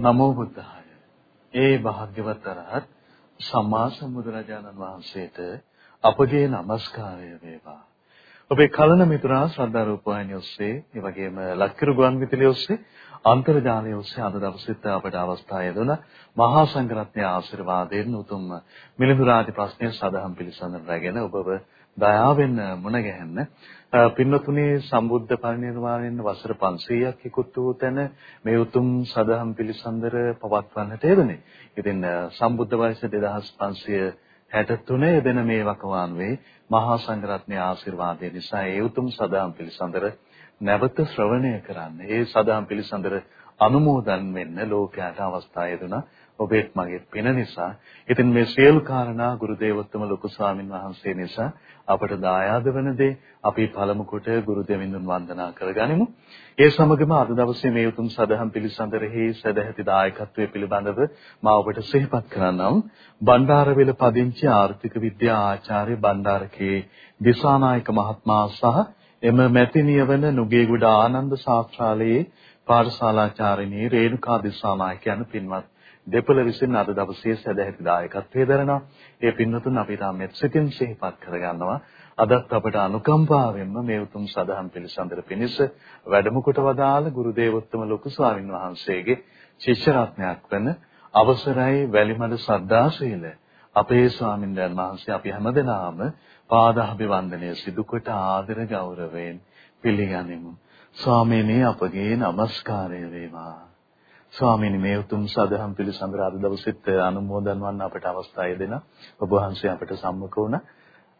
නමෝ බුද්ධාය. ඒ භාග්‍යවත් අරහත් සම්මා සම්බුදුරජාණන් වහන්සේට අපගේ নমස්කාරය වේවා. ඔබේ කලන මිතුරා ශ්‍රද්ධා රූපවාහිනිය ඔස්සේ, ඒ වගේම ලක්කිරු ගුවන් විදුලිය ඔස්සේ, අන්තර්ජාලය ඔස්සේ අද දවසෙත් අපට අවස්ථාව ලැබුණා. මහා සංඝරත්නයේ ආශිර්වාදයෙන් උතුම් මිලිඳු රාජ ප්‍රශ්නය සදහම් පිළිසඳර රැගෙන ඔබව දයාවෙන් මුණ ගැහෙන්න පින්නතුනේ සම්බුද්ධ පරිනිර්වාණයෙන් වසර 500ක් ඉක්ුත් වූ තැන මේ උතුම් සදහම් පිළිසඳර පවත්වන්නට යෙදුනේ. ඉතින් සම්බුද්ධ වර්ෂ 2563 යෙදෙන මේ වකවානුවේ මහා සංඝරත්නයේ ආශිර්වාදය නිසා ඒ උතුම් සදහම් පිළිසඳර නැවත ශ්‍රවණය කරන්න. ඒ සදහම් පිළිසඳර අනුමෝදන් වෙන්න ලෝකයට අවස්ථාව ලැබුණා. ඔබේත් මගේ පින නිසා. ඉතින් මේ සියලු කාරණා ගුරු දේවෝත්තම ලොකු ස්වාමින් වහන්සේ නිසා අපට දායාද වන දේ අපි පළමු කොට ගුරු දෙවිඳුන් වන්දනා කරගනිමු. ඒ සමගම අද දවසේ මේ උතුම් සදහම් පිළිසඳරෙහි සදැහැති දායකත්වයේ පිළිබඳව මා ඔබට සිහිපත් කරන්නම්. බණ්ඩාරවෙල පදිංචි ආර්ථික විද්‍යා ආචාර්ය බණ්ඩාරකේ දිසානායක මහත්මයා සහ එම මැතිණිය වන නුගේගොඩ ආනන්ද ශාස්ත්‍රාලයේ පාඨශාලාචාර්යනී රේණුකා දිසානායක යන පින්වත් දෙපළ විසින් අද දවසේ සැදැහැති දායකත්වයේ දරනවා. ඒ පින්වතුන් අපි තාම මෙත් සිතින් සිහිපත් කරගන්නවා. අදත් අපට අනුකම්පාවෙන්ම මේ උතුම් සදහම් පිළිසඳර පිණිස වැඩම කොට වදාළ ගුරු දේවෝත්තම ලොකු ස්වාමින් වහන්සේගේ ශිෂ්‍ය රත්නයක් වන අවසරයි වැලිමඩ සද්දාශීල අපේ ස්වාමින් වහන්සේ අපි හැමදෙනාම පාදාභිවන්දනය සිදු කොට ආදර ගෞරවයෙන් පිළිගනිමු. ස්වාමීනි අපගේ নমස්කාරය වේවා. ස්වාමීනි මේ උතුම් සදහම් පිළිසඳර අද දවසෙත් අනුමෝදන් වන්න අපට අවස්ථාව දෙන ඔබ වහන්සේ අපට සම්මුඛ වුණ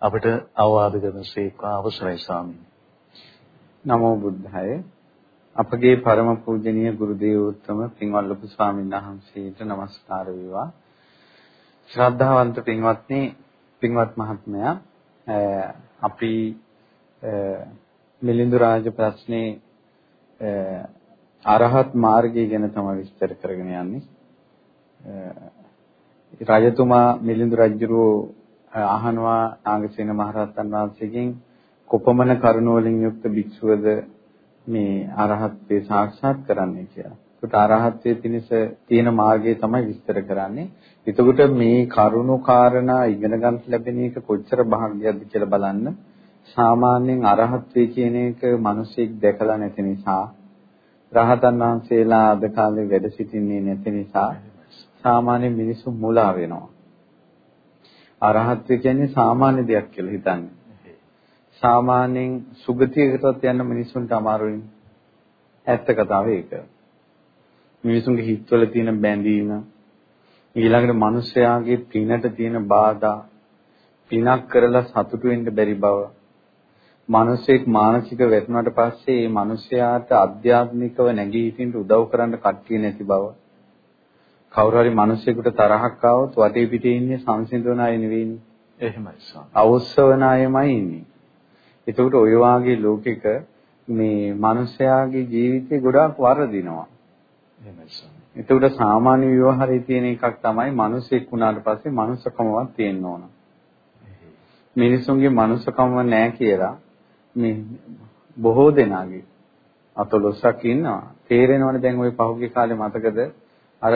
අපට අවවාද කරන සේකවා අවසරයි ස්වාමීනි. නමෝ බුද්ධාය. අපගේ ಪರම පූජනීය ගුරු දේවෝත්තම පින්වල්ලපු ස්වාමීන් වහන්සේට নমස්කාර වේවා. ශ්‍රද්ධාවන්ත පින්වත්නි පින්වත් මහත්මයා අපි මිලිඳු රාජ ප්‍රශ්නේ අරහත් මාර්ගය ගැන තමයි විස්තර කරගෙන යන්නේ. රජතුමා මිලිඳු රජුරෝ අහනවා නාගසේන මහරහතන් වහන්සේගෙන් කොපමණ කරුණ වලින් යුක්ත භික්ෂුවද මේ අරහත්ත්වේ සාක්ෂාත් කරන්නේ කියලා. ඒකට අරහත්ත්වයේ තිනස තියෙන මාර්ගය තමයි විස්තර කරන්නේ. එතකොට මේ කරුණු කාරණා ඉගෙන ගන්න ලැබෙන එක කොච්චර භාග්‍යයක්ද කියලා බලන්න. සාමාන්‍යයෙන් අරහත්ත්වේ කියන එක මිනිසෙක් දැකලා නැති නිසා රහතන් වහන්සේලා අද කාලේ වැඩ සිටින්නේ නැති නිසා සාමාන්‍ය මිනිස්සු මුලා වෙනවා. අරහත්ත්වය කියන්නේ සාමාන්‍ය දෙයක් කියලා හිතන්නේ. සාමාන්‍යයෙන් සුගතියකටත් යන්න මිනිස්සුන්ට අමාරුයි. ඇත්ත කතාව ඒක. මිනිසුන්ගේ හිතවල තියෙන බැඳීම ඊළඟට මිනිස්යාගේ පිනට තියෙන බාධා පිනක් කරලා සතුටු වෙන්න බැරි බව මිනිසෙක් මානසික වැටුණාට පස්සේ මේ මිනිසයාට අධ්‍යාත්මිකව නැගී සිටින්න උදව් කරන්න කට්ටිය නැති බව. කවුරු හරි මිනිසෙකුට තරහක් ආවොත් වටේ පිටේ ඉන්නේ සංසිඳවන අය නෙවෙයිනේ. එහෙමයි සාම. අවශ්‍යවන අයමයි ඉන්නේ. ඒකට ඔය වාගේ ලෝකෙක මේ මිනිසයාගේ ජීවිතේ ගොඩාක් වර්ධිනවා. එහෙමයි සාම. ඒකට සාමාන්‍ය විවහාරයේ තියෙන එකක් තමයි මිනිසෙක් වුණාට පස්සේ මනුස්සකමවත් තියෙන්න ඕන. මිනිසුන්ගේ මනුස්සකම නැහැ කියලා මේ බොහෝ දෙනාගේ අතලොස්සක් ඉන්නවා. තේරෙනවනේ දැන් ওই පහුගිය කාලේ මතකද අර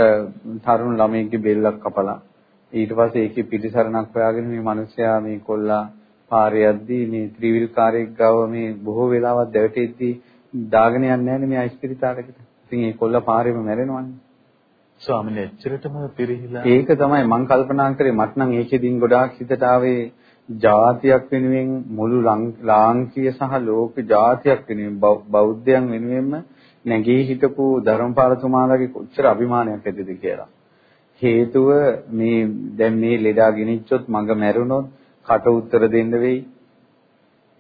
තරුණ ළමයෙක්ගේ බෙල්ලක් කපලා ඊට පස්සේ ඒකේ පිටිසරණක් හොයාගෙන මේ මිනිස්සයා මේ කොල්ලා පාරේ යද්දී මේ ත්‍රිවිල් කාර්යයක් ගාව මේ බොහෝ වෙලාවක් දැවටෙද්දී දාගෙන යන්නේ නැහැ මේ අයිස්පිරිතාලෙකට. ඉතින් ඒ කොල්ලා පාරේම මැරෙනවනේ. ස්වාමීන් එච්චරටම පිරිහිලා ඒක තමයි මම කල්පනා කරේ මට නම් ඒකෙදින් ගොඩාක් හිතට ආවේ ජාතියක් වෙනුවෙන් මුළු ලාංකීය සහ ලෝක ජාතියක් වෙනුවෙන් බෞද්ධයන් වෙනුවෙන්ම නැගී හිටපු ධර්මපාලතුමාලාගේ කොච්චර අභිමානයක් ඇතිද කියලා. හේතුව මේ දැන් මේ ලෙඩා ගෙනිච්චොත් මඟ මැරුණොත් කට උත්තර දෙන්න වෙයි.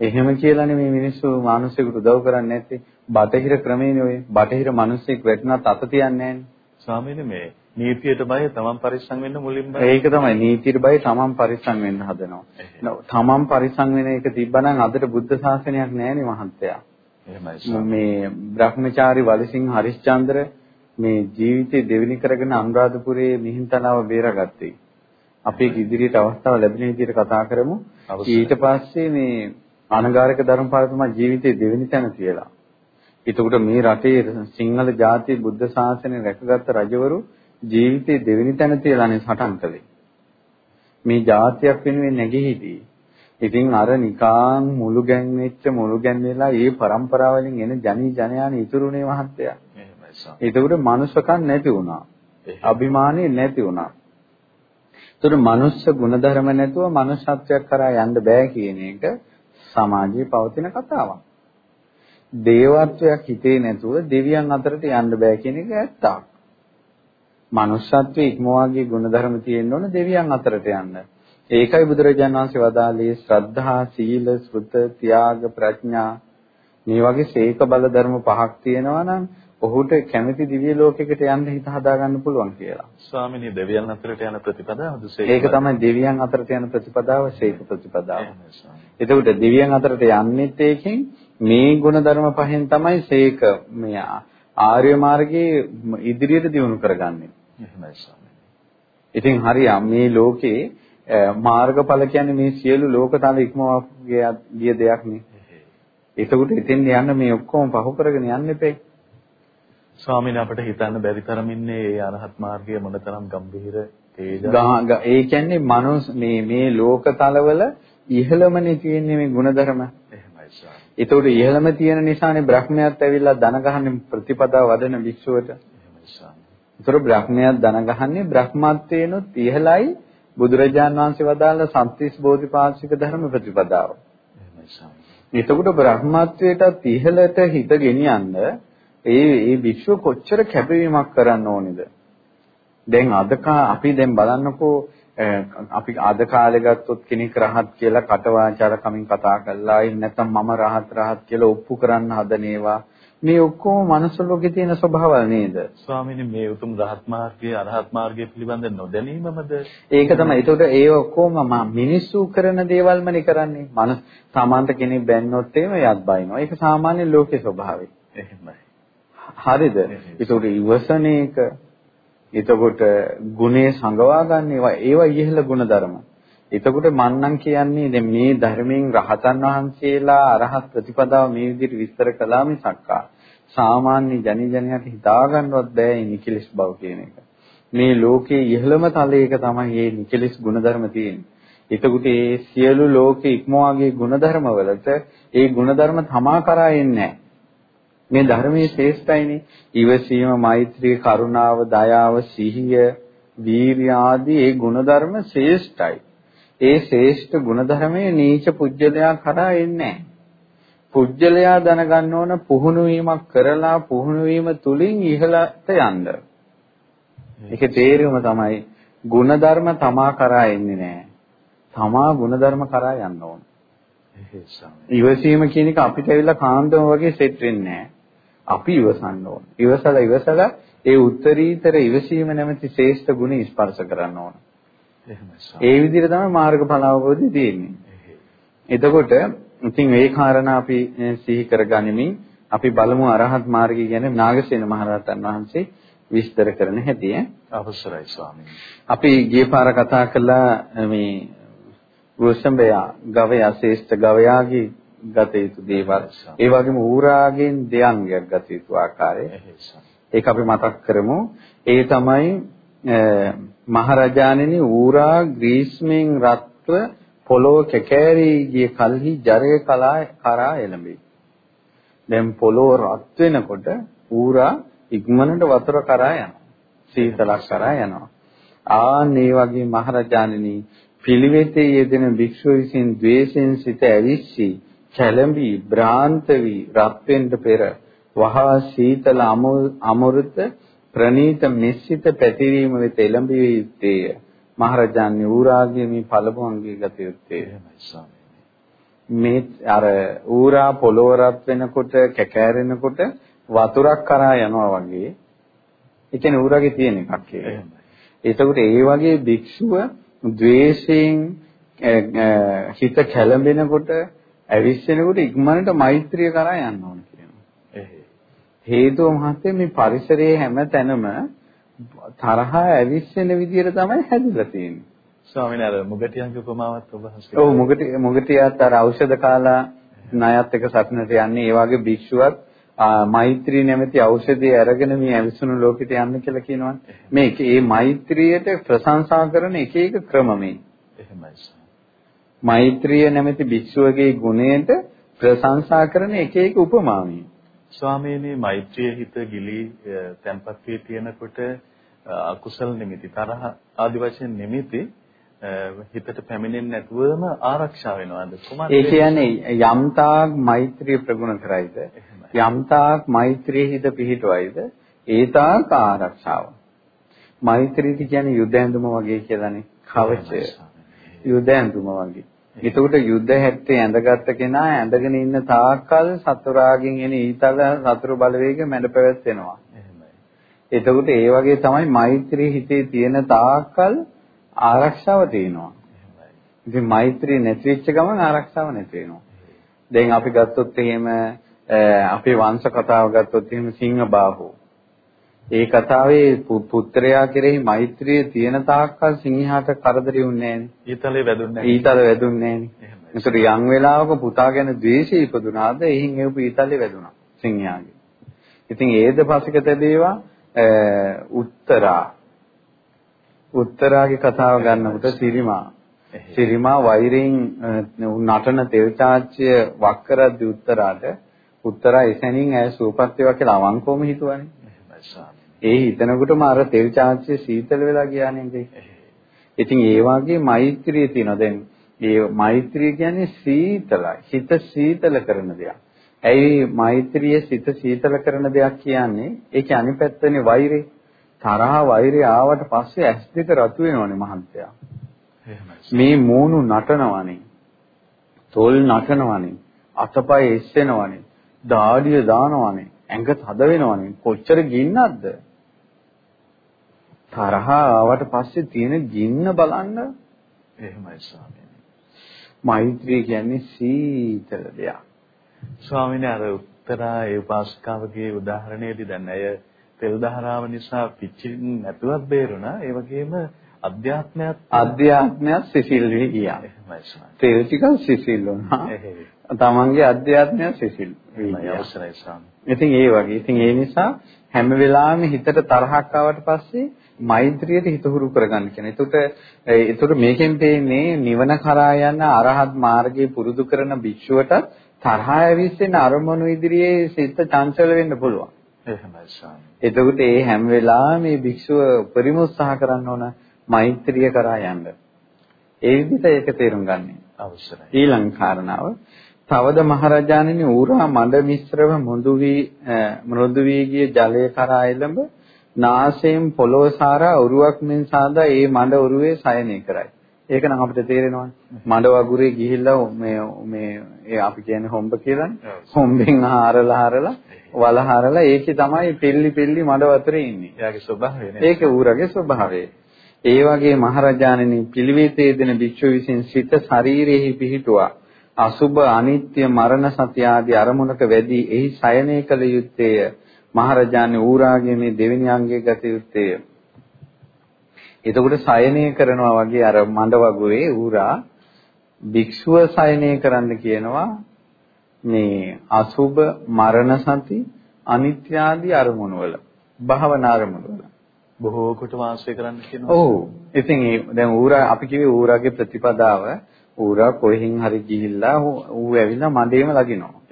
එහෙම කියලානේ මේ මිනිස්සු මිනිස්සුන්ට උදව් කරන්නේ නැත්තේ. බටහිර ක්‍රමේනේ ඔය. බටහිර මිනිස්සෙක් වැටුණත් අත තියන්නේ නැන්නේ. ස්වාමීනි මේ නීතියට බය තමන් පරිස්සම් වෙන්න මුලින්ම ඒක තමයි නීතියට බය තමන් පරිස්සම් වෙන්න හදනවා. තමන් පරිස්සම් වෙන එක තිබ්බනම් අදට බුද්ධ ශාසනයක් නැහැනේ මහත්තයා. එහෙමයි. මේ බ්‍රහ්මචාරි වලිසිංහ හරිශ්චන්ද්‍ර මේ ජීවිතේ දෙවෙනි කරගෙන අනුරාධපුරයේ මිහින්තලාව බේරාගත්තේ. අපේ ඉදිරියට අවස්ථාව ලැබෙන විදිහට කතා කරමු. ඊට පස්සේ මේ අනගාരിക ධර්මපාලතුමා ජීවිතේ දෙවෙනි තැන කියලා. එතකොට මේ රටේ සිංහල ජාතිය බුද්ධ ශාසනය රැකගත්ත රජවරු ජීවිතේ දෙවෙනි තැන තියලානේ සටන් කළේ. මේ ජාතියක් වෙනුවෙන් නැගී හිටියේ. ඉතින් අර නිකාං මුළු ගැන්වෙච්ච මුළු ගැන්වෙලා ඒ પરම්පරාවලින් එන ජනී ජනයානේ ඉතුරුනේ මහත්තයා. එතකොට මනුස්සකම් නැති වුණා. අභිමානෙ නැති වුණා. ඒතර මනුස්ස ගුණධර්ම නැතුව මනුෂ්‍යත්වයක් කරා යන්න බෑ කියන එක සමාජයේ පවතින කතාවක්. දේවත්වයක් හිතේ නැතුව දෙවියන් අතරට යන්න බෑ කියන එක ඇත්තක්. මනුෂ්‍යත්වයේ ඉක්මවාගේ ගුණධර්ම තියෙන්න ඕන දෙවියන් අතරට යන්න. ඒකයි බුදුරජාණන් වහන්සේ වදාළේ ශ්‍රද්ධා, සීල, සෘත, ත්‍යාග, ප්‍රඥා මේ වගේ සීක බල ධර්ම පහක් තියෙනවා නම් ඔහුට කැමති දිව්‍ය ලෝකයකට යන්න හිත හදාගන්න පුළුවන් කියලා. ස්වාමිනී දෙවියන් අතරට යන ප්‍රතිපදාවද ඒක තමයි දෙවියන් අතරට යන ප්‍රතිපදාව ශේක ප්‍රතිපදාව. එතකොට දෙවියන් අතරට යන්නෙත් ඒකෙන් මේ ගුණධර්ම පහෙන් තමයි ශේක මේ ආර්ය මාර්ගයේ ඉදිරියට දියුණු කරගන්නේ. එහෙමයි ස්වාමීනි. ඉතින් හරිය මේ ලෝකේ මාර්ගඵල කියන්නේ මේ සියලු ලෝකතල ඉක්මවා ගිය දෙයක් නේ. එතකොට එතෙන් යන්න මේ ඔක්කොම පහු කරගෙන යන්න එපේ. ස්වාමීන් අපිට හිතන්න බැරි තරම් ඉන්නේ ඒ අරහත් මාර්ගය මොනතරම් ගැඹීර තේජ ඒ කියන්නේ මනෝස් මේ මේ ලෝකතලවල ඉහළමනේ තියෙන්නේ මේ ಗುಣධර්ම. එහෙමයි ස්වාමී. ඒතකොට ඉහළම තියෙන නිසානේ බ්‍රහ්මයාත් ඇවිල්ලා දන ගහන්නේ ප්‍රතිපදාව වදන භික්ෂුවට. ඒතර බ්‍රහ්මයාත් දන ගහන්නේ බ්‍රහ්මත්වේනොත් ඉහළයි බුදුරජාන් වහන්සේ වදාළ සත්‍තිස් බෝධිපාක්ෂික ධර්ම ප්‍රතිපදාව. එතකොට බ්‍රහ්මත්වයටත් ඉහළට හිත ගෙනියන්න ඒ ඒ භික්ෂුව කොච්චර කැපවීමක් කරන්න ඕනේද? දැන් අද අපි දැන් බලන්නකෝ අපි අද කාලේ ගත්තොත් කෙනෙක් රහත් කියලා කටවාචාර කමින් කතා කළා ඉන්න නැත්නම් මම රහත් රහත් කියලා ඔප්පු කරන්න හදන ඒවා මේ ඔක්කොම මනස ලෝකේ තියෙන ස්වභාවය නේද? ස්වාමීනි මේ උතුම් රහත් මාර්ගයේ අරහත් මාර්ගයේ පිළිබඳ නොදැනීමමද? ඒක තමයි. ඒකට ඒ ඔක්කොම මිනිස්සු කරන දේවල්මනේ කරන්නේ. මනස සාමාන්‍ය කෙනෙක් බැන්නොත් එහෙම යත් බයිනවා. ඒක සාමාන්‍ය ලෝකේ ස්වභාවය. එහෙමයි. හරිද? ඒකට ඉවසන එක එතකොට ගුණේ සංගවා ගන්න ඒවා ඒවා ඉහළ ගුණ ධර්ම. එතකොට මන්නම් කියන්නේ දැන් මේ ධර්මයෙන් රහතන් වහන්සේලා අරහත් ප්‍රතිපදාව මේ විදිහට විස්තර කළා මිසක්කා සාමාන්‍ය ජනි ජනයාට හිතා ගන්නවත් බෑ මේ නිකලස් බව කියන එක. මේ ලෝකයේ ඉහළම තලයක තමයි මේ නිකලස් ගුණධර්ම තියෙන්නේ. එතකොට මේ සියලු ලෝකේ ඉක්මවාගේ ගුණධර්ම වලට ඒ ගුණධර්ම තමා කරා එන්නේ නැහැ. මේ ධර්මයේ ශ්‍රේෂ්ඨයිනේ. ඉවසීම, මෛත්‍රිය, කරුණාව, දයාව, සිහිය, වීර්ය ආදී ඒ ගුණධර්ම ශ්‍රේෂ්ඨයි. ඒ ශ්‍රේෂ්ඨ ගුණධර්මයේ නීච පුජ්‍යලයා කරා එන්නේ පුජ්‍යලයා දැනගන්න ඕන පුහුණු වීමක් කරලා පුහුණු වීම තුලින් ඉහළට යන්න. ඒකේ තේරුම තමයි ගුණධර්ම තමා කරා එන්නේ නැහැ. තමා ගුණධර්ම කරා යන්න ඕන. ඉවසීම කියන එක අපිට ඇවිල්ලා කාන්දම වගේ සෙට් වෙන්නේ නැහැ. අපි ඉවසන්න ඕන. ඉවසලා ඉවසලා ඒ උත්තරීතර ඉවසීම නැමැති ශ්‍රේෂ්ඨ ගුණ ස්පර්ශ කරන්න ඕන. ඒ විදිහට තමයි මාර්ගඵල අවබෝධය තියෙන්නේ. එතකොට ඉතින් ඒ කාරණා අපි සිහි කරගනිමින් අපි බලමු අරහත් මාර්ගය ගැන නාගසේන මහරහතන් වහන්සේ විස්තර කරන හැටි අවසරයි ස්වාමීනි. අපි ගිය පාර කතා කළා මේ වෘෂභයා ගවයා ශ්‍රේෂ්ඨ ගවයාගේ ගත යුතු දේවල්. ඒ වගේම ඌරාගෙන් දෙයන්ගයක් ගත යුතු ආකාරය. ඒක අපි මතක් කරමු. ඒ තමයි මහරජාණෙනි ඌරා ග්‍රීස්මෙන් රත්ව පොළොව කැකෑරී ගිය කල්හි ජරය කලා කරා එළඹේ. දැන් පොළොව රත් වෙනකොට ඌරා ඉක්මනට වතුර කරා යනවා. සීතලක් කරා යනවා. ආන් මේ වගේ මහරජාණෙනි පිළිවෙතේ යෙදෙන භික්ෂුව විසින් द्वේෂයෙන් සිත ඇවිස්සී කැළඹි භ්‍රාන්ත වී රත් වෙන්න පෙර වහා සීතල අමෘත ප්‍රනීත මිශ්‍රිත පැතිරීම වෙත එළඹිය යුත්තේය මහරජාණන් ඌරාගේ මේ පළමුවන්ගේ ගත යුත්තේ මේ අර ඌරා පොළොව රත් වෙනකොට කැකෑරෙනකොට වතුරක් කරා යනවා වගේ. ඒ කියන්නේ ඌරාගේ තියෙන එකක් ඒක. එතකොට ඒ වගේ භික්ෂුව ද්වේෂයෙන් හිත කැළඹෙනකොට ඇවිස්සෙනකොට ඉක්මනට මෛත්‍රිය කරා යන්න ඕන කියනවා. හේතුව මහත්තයා මේ පරිසරයේ හැම තැනම තරහ ඇවිස්සෙන විදියට තමයි හැදිලා තියෙන්නේ. ස්වාමීන් වහන්සේ මුගටියන්ගේ උපමාවත් ඔබ හසුරුවන. ඔව් මුගටි මුගටියත් අර ඖෂධ කාලා ණයත් එක සත්නට යන්නේ ඒ වගේ භික්ෂුවක් මෛත්‍රී නැමැති ඖෂධය අරගෙන මේ අවිසුණු ලෝකෙට යන්න කියලා කියනවනේ. මේ මේ මෛත්‍රියට ප්‍රශංසා කරන එක එක ක්‍රම මේ. එහෙමයි. මෛත්‍රිය නැමැති භික්ෂුවගේ ගුණයට ප්‍රශංසා කරන එක එක උපමා මේ. ස්වාමීනි මෛත්‍රිය හිත ගිලි තැම්පත් වී තියෙනකොට අකුසල නිමිති තරහ ආදි වශයෙන් නිමිති හිතට පැමිණෙන්නේ නැතුවම ආරක්ෂා වෙනවද? කොහොමද ඒ කියන්නේ යම්තාක් මෛත්‍රිය ප්‍රගුණ කරයිද? යම්තාක් මෛත්‍රිය හිත පිහිටවයිද? ඒතාක් ආරක්ෂාව. මෛත්‍රිය කියන්නේ යුද ඇඳුම වගේ කියලානේ. කවචය යුද ඇඳුම වගේ එතකොට යුද්ධ හැත්තේ ඇඳගත්ත කෙනා ඇඳගෙන ඉන්න තාක්කල් සතුරාගෙන් එන ඊතල සතුරු බලවේග මැඩ පැවැත්වෙනවා. එතකොට ඒ වගේ තමයි මෛත්‍රී හිතේ තියෙන තාක්කල් ආරක්ෂාව තියෙනවා. ඉතින් මෛත්‍රී නැති වෙච්ච ගමන් ආරක්ෂාව නැති වෙනවා. දැන් අපි ගත්තොත් එහෙම අපේ වංශ කතාව ගත්තොත් එහෙම සිංහබාහු. ඒ කතාවේ පුත්‍රයා කෙරෙහි මෛත්‍රිය තියෙන තාක්කල් සිංහයාට කරදරේ වුන්නේ නැහැ. ඊතලේ වැදුන්නේ නැහැ. ඊතල වැදුන්නේ නැහැ. ඒතර යම් වෙලාවක පුතා ගැන ද්වේෂය ඉපදුනාද එහින් එවපු ඊතලේ වැදුනා සිංහයාගේ. ඉතින් ඒද පසුක තැබේවා උත්තරා උත්තරාගේ කතාව ගන්නකොට සිරිමා සිරිමා වෛරයෙන් නටන තෙල් තාච්චය වක් කරද්දි උත්තරාට උත්තරා එසැනින් ඇය සූපත් වේවා කියලා අවංකවම හිතුවානේ. ඒ හිතනකොටම අර තෙල් තාච්චය සීතල වෙලා ගියා නේද? ඉතින් ඒ වගේ මෛත්‍රිය තියෙනවා. දැන් ඒ මෛත්‍රිය කියන්නේ සීතලයි. හිත සීතල කරන දෙයක්. ඇයි මෛත්‍රිය සිත සීතල කරන දෙයක් කියන්නේ? ඒකේ අනිත් පැත්තනේ වෛරය. තරහ වෛරය ආවට පස්සේ ඇස් දෙක රතු වෙනවනේ මහන්තයා. මේ මූණු නටනවනේ. තොල් නටනවනේ. අතපය එස්සෙනවනේ. දාඩිය දානවනේ. ඇඟ තද වෙනවනේ. කොච්චර ගින්නක්ද? තරහ ආවට පස්සේ තියෙන ගින්න බලන්න. එහෙමයි ස්වාමීනි. මෛත්‍රිය කියන්නේ සීතල දෙයක්. ස්වාමීනි අර උත්තරා ඒ උපාසකාවගේ උදාහරණයේදී දැන් අය තෙල් දහරාව නිසා පිච්චෙන්නේ නැතුවත් බේරුණා. ඒ වගේම අධ්‍යාත්මයත් අධ්‍යාත්මයත් සිසිල් වෙයි ගියා. තෙල් ටික සිසිල් වුණා. තමන්ගේ අධ්‍යාත්මය සිසිල් වෙයි අවසරයි ස්වාමී. ඉතින් ඒ වගේ. ඉතින් ඒ නිසා හැම වෙලාවෙම හිතට තරහක් ආවට පස්සේ මෛත්‍රියට හිත හුරු කරගන්න කියන. එතකොට එතකොට මේකෙන් පේන්නේ නිවන කරා යන අරහත් මාර්ගයේ පුරුදු කරන භික්ෂුවට තරහ ඇවිස්සෙන අරමුණු ඉදිරියේ සිත චංචල වෙන්න පුළුවන්. එහෙමයි ස්වාමී. එතකොට ඒ හැම වෙලාවෙම මේ භික්ෂුව උපරිම උත්සාහ කරන්න ඕන මෛත්‍රිය කරා යන්න. ඒ විදිහට ඒක තේරුම් ගන්න. අවශ්‍යයි. ඊළඟ කාරණාව තවද මහරජාණෙනි ඌරා මඩ මිශ්‍රව මෘදු වී මෘදු වී ගිය ජලය කරා එළඹ නාසයෙන් පොළොව සාරා උරුවක් මෙන් සාදා ඒ මඩ උරුවේ සයනය කරයි. ඒක නම් අපිට තේරෙනවානේ. මඩ වගුරේ ගිහිල්ලා මේ මේ ඒ අපි කියන්නේ හොම්බ කියලානේ. හොම්බෙන් හාරලා හාරලා වල හාරලා ඒකේ තමයි පිල්ලි පිල්ලි මඩ වතුරේ ඉන්නේ. එයාගේ ස්වභාවය නේ. ඒක ඌරගේ ස්වභාවය. ඒ වගේ මහරජාණෙනි පිළිවෙතේ දෙන භික්ෂුව විසින් සිත ශරීරෙහි පිහිටුවා අසුබ අනිත්‍ය මරණ සත්‍ය ආදී අරමුණක වැඩි එහි සයනය කළ යුත්තේය. මහරජාණන් ඌරාගේ මේ දෙවෙනි අංගයේ ගත යුත්තේය. එතකොට සයනය කරනවා වගේ අර මඬ වගුරේ ඌරා භික්ෂුව සයනය කරන්න කියනවා මේ අසුබ මරණ සති අනිත්‍ය ආදී අරමුණු වල භාවනා අරමුණු වල බොහෝ කොට වාසය කරන්න කියනවා. ඔව්. ඉතින් දැන් ඌරා අපි කිව්වේ ඌරාගේ ප්‍රතිපදාව ඌරා කොහෙන් හරි ගිහිල්ලා ඌ ඇවිල්ලා මඩේම ලගිනවා.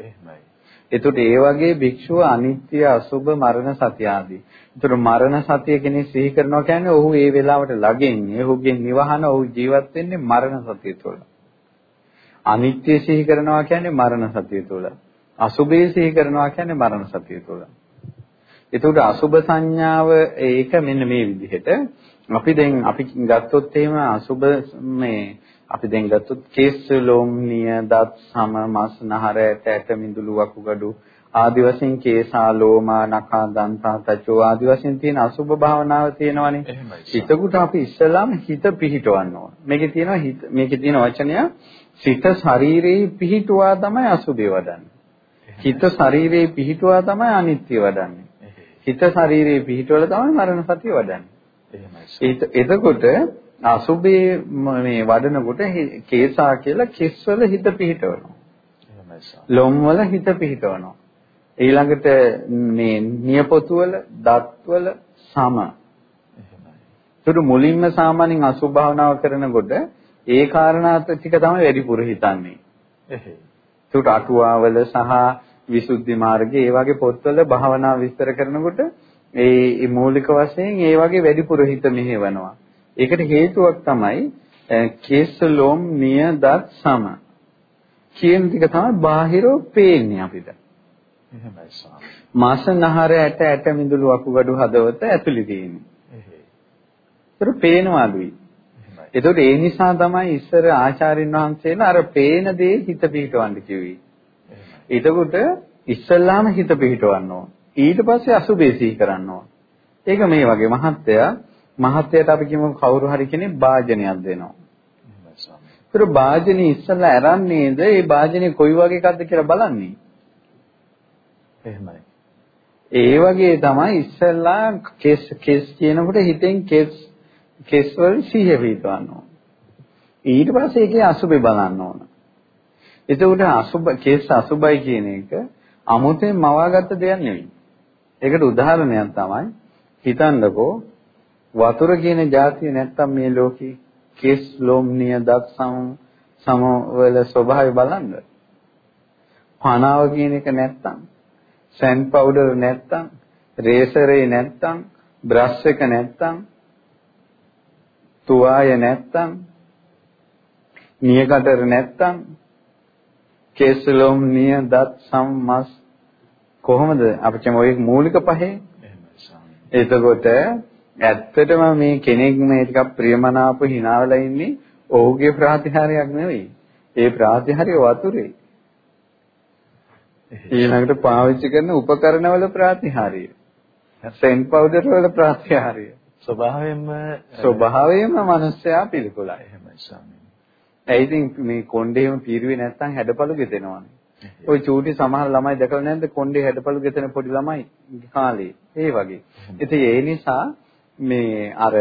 එහෙමයි. එතකොට ඒ වගේ භික්ෂුව අනිත්‍ය අසුබ මරණ සත්‍ය ආදී. එතකොට මරණ සත්‍ය කෙනෙක් සිහි කරනවා කියන්නේ ඔහු ඒ වෙලාවට ළඟින්නේ ඔහුගේ නිවහන ඔහු ජීවත් වෙන්නේ මරණ සත්‍ය තුළ. අනිත්‍ය සිහි කරනවා කියන්නේ මරණ සත්‍ය තුළ. අසුභය සිහි කරනවා කියන්නේ මරණ සත්‍ය තුළ. එතකොට අසුභ සංඥාව ඒක මෙන්න මේ විදිහට අපි දැන් අපි ගත්තොත් එහෙම අසුභ මේ අපි දැන් ගත්තොත් කේස් ලෝම්නිය දත් සම මස් නහර ඇට මිදුළු වකුගඩු ආදි වශයෙන් කේසා ලෝමා නඛා දන්තා තචෝ ආදි වශයෙන් තියෙන අසුභ භාවනාව තියෙනවානේ. හිතකට අපි ඉස්සලාම හිත පිහිටවන්න ඕන. මේකේ තියෙනවා හිත මේකේ තියෙන වචනය සිත ශරීරේ පිහිටුවා තමයි අසුභය වඩන්නේ. හිත ශරීරේ පිහිටුවා තමයි අනිත්‍ය වඩන්නේ. හිත ශරීරේ පිහිටවල තමයි මරණ සතිය වඩන්නේ. එතකොට අසුභේ මේ වඩනකොට කේසා කියලා කෙස්වල හිත පිහිටවනවා. ලොම් වල හිත පිහිටවනවා. ඊළඟට මේ නියපොතු වල දත් වල සම. එහෙමයි. මුලින්ම සාමාන්‍යයෙන් අසුභ භාවනාව කරනකොට ඒ කාරණා ටික තමයි වැඩිපුර හිතන්නේ. එහෙයි. ඒකට අටුවාවල සහ විසුද්ධි මාර්ගයේ ඒ වගේ පොත්වල භාවනා විස්තර කරනකොට ඒ මූලික වශයෙන් ඒ වගේ වැඩිපුර හිත මෙහෙවනවා. ඒකට හේතුවක් තමයි කේසලොම් නිය දත් සම කියන ටික තමයි බාහිරව පේන්නේ අපිට. එහෙමයි ස්වාමී. මාස නහර ඇට ඇට මිදුළු අකුගඩු හදවත ඇතුළේ තියෙන්නේ. එහෙයි. ඒක පේනවලුයි. එතකොට ඒ නිසා තමයි ඉස්සර ආචාර්යින් වහන්සේලා අර පේන දේ හිත පිහිටවන්න කිව්වේ. එතකොට ඉස්සල්ලාම හිත පිහිටවන්න ඕන. ඊට පස්සේ අසුබේ සිහි කරන්න ඕන. ඒක මේ වගේ මහත්ය මහත්යට අපි කියමු කවුරු හරි කෙනෙක් වාජනයක් දෙනවා. ඒතර වාජනේ ඉස්සල්ලා අරන්නේද ඒ වාජනේ කොයි වගේ එකක්ද කියලා බලන්නේ. එහෙමයි. ඒ වගේ තමයි ඉස්සල්ලා කෙස් කෙස් කියනකොට හිතෙන් කෙස් කෙස් වල සිහිය පිටවන්න ඕන. ඊට පස්සේ ඒකේ අසුබේ බලන්න ඕන. එතකොට අසුබ කෙස් අසුබයි කියන එක අමුතෙන් මවාගත්ත දෙයක් නෙවෙයි. ඒකට උදාහරණයක් තමයි හිතන්නකෝ වතුර කියන જાතිය නැත්තම් මේ ලෝකේ කෙස් ලොම්නිය දත් සම සමවල ස්වභාවය බලන්න. පනාව කියන එක නැත්තම් සෑන් පවුඩර් නැත්තම් රේසරේ නැත්තම් බ්‍රෂ් එක නැත්තම් තුවාය නැත්තම් නියකටර නැත්තම් කේසලොම් නිය දත් සම්මස් කොහොමද? අපිට ඔය මූලික පහේ? එතකොට ඇත්තටම මේ කෙනෙක් මේ ටිකක් ප්‍රියමනාප හිනාවලා ඉන්නේ ඔහුගේ ප්‍රාතිහාරයක් නෙවෙයි. ඒ ප්‍රාතිහාරය වතුරේ. ඊළඟට පාවිච්චි කරන උපකරණවල ප්‍රාතිහාරය. සෙන් පවුඩර් වල ප්‍රාතිහාරය. ස්වභාවයෙන්ම ස්වභාවයෙන්ම මිනිස්සයා පිළිකුලයි. එහෙමයි ස්වාමීනි. ඒ ඉතින් මේ කොණ්ඩේම පීරුවේ නැත්තම් හැඩපළු ගෙතෙනවානේ. ওই චූටි සමහර ළමයි දැකලා නැද්ද කොණ්ඩේ හැඩපළු ගෙතෙන පොඩි ළමයි කාලේ. ඒ වගේ. ඉතින් ඒ නිසා මේ අර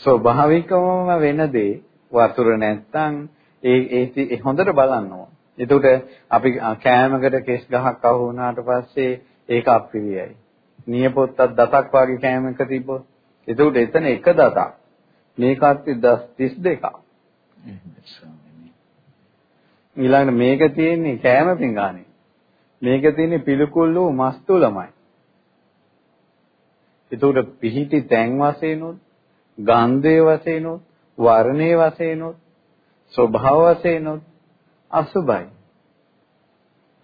ස්වභාවිකවම වෙන දේ වතුර නැත්තම් ඒ ඒ හොඳට බලන්න ඕන. එතකොට අපි කෑමකට කෙස් ගහක් අහු වුණාට පස්සේ ඒක අප්‍රියයි. නියපොත්තක් දතක් වගේ කෑමක තිබ්බොත් එතකොට එතන එක දතක්. මේකත් 32ක්. ඊළඟට මේක තියෙන්නේ කෑම පිඟානේ. මේක තියෙන්නේ පිළිකුල් වූ මස්තුලමයි. එතකොට පිහිටි තැන් වශයෙන් උත්, ගන්ධයේ වශයෙන් උත්, වර්ණයේ වශයෙන් උත්, ස්වභාව වශයෙන් උත් අසුබයි.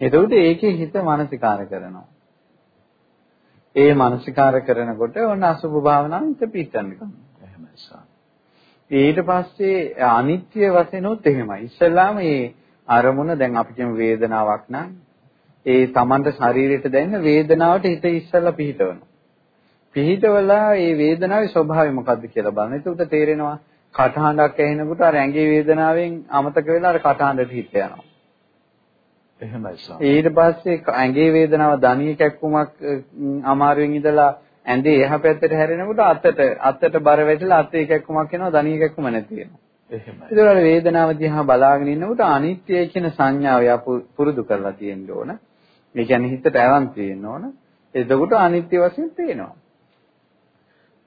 එතකොට ඒකේ හිත මානසිකාර කරනවා. ඒ මානසිකාර කරනකොට ඔන්න අසුබ භාවනාව හිත පිටන්න ගන්නවා. එහෙමයි සාම. ඊට පස්සේ අනිත්‍ය වශයෙන් උත් එහෙමයි. ඉස්සෙල්ලාම මේ අරමුණ දැන් අපි කියමු වේදනාවක් නම් ඒ Tamanට ශරීරයට දැනෙන වේදනාවට හිත ඉස්සෙල්ලා පිහිටවනවා. පිහිටවලා ඒ වේදනාවේ ස්වභාවය මොකද්ද කියලා බලන. එතකොට තේරෙනවා කටහඬක් ඇහෙනකොට අර ඇඟේ වේදනාවෙන් අමතක වෙලා අර කටහඬට හිත යනවා. එහෙමයි සාම. ඊට පස්සේ ඇඟේ වේදනාව දණිය කැක්කුමක් අමාරුවෙන් ඉඳලා ඇඳේ එහා පැත්තට හැරෙනකොට අතට අතට බර වැටිලා අතේ කැක්කුමක් එනවා දණිය කැක්කුම නැති වෙනවා. එහෙමයි. ඒතකොට වේදනාව දිහා බලාගෙන ඉන්නකොට අනිත්‍යය කියන සංඥාව යා පුරුදු කරලා තියෙන්න ඕන. ඒ කියන්නේ හිතට ඇවන් තියෙන්න ඕන. එතකොට අනිත්‍ය වශයෙන් පේනවා.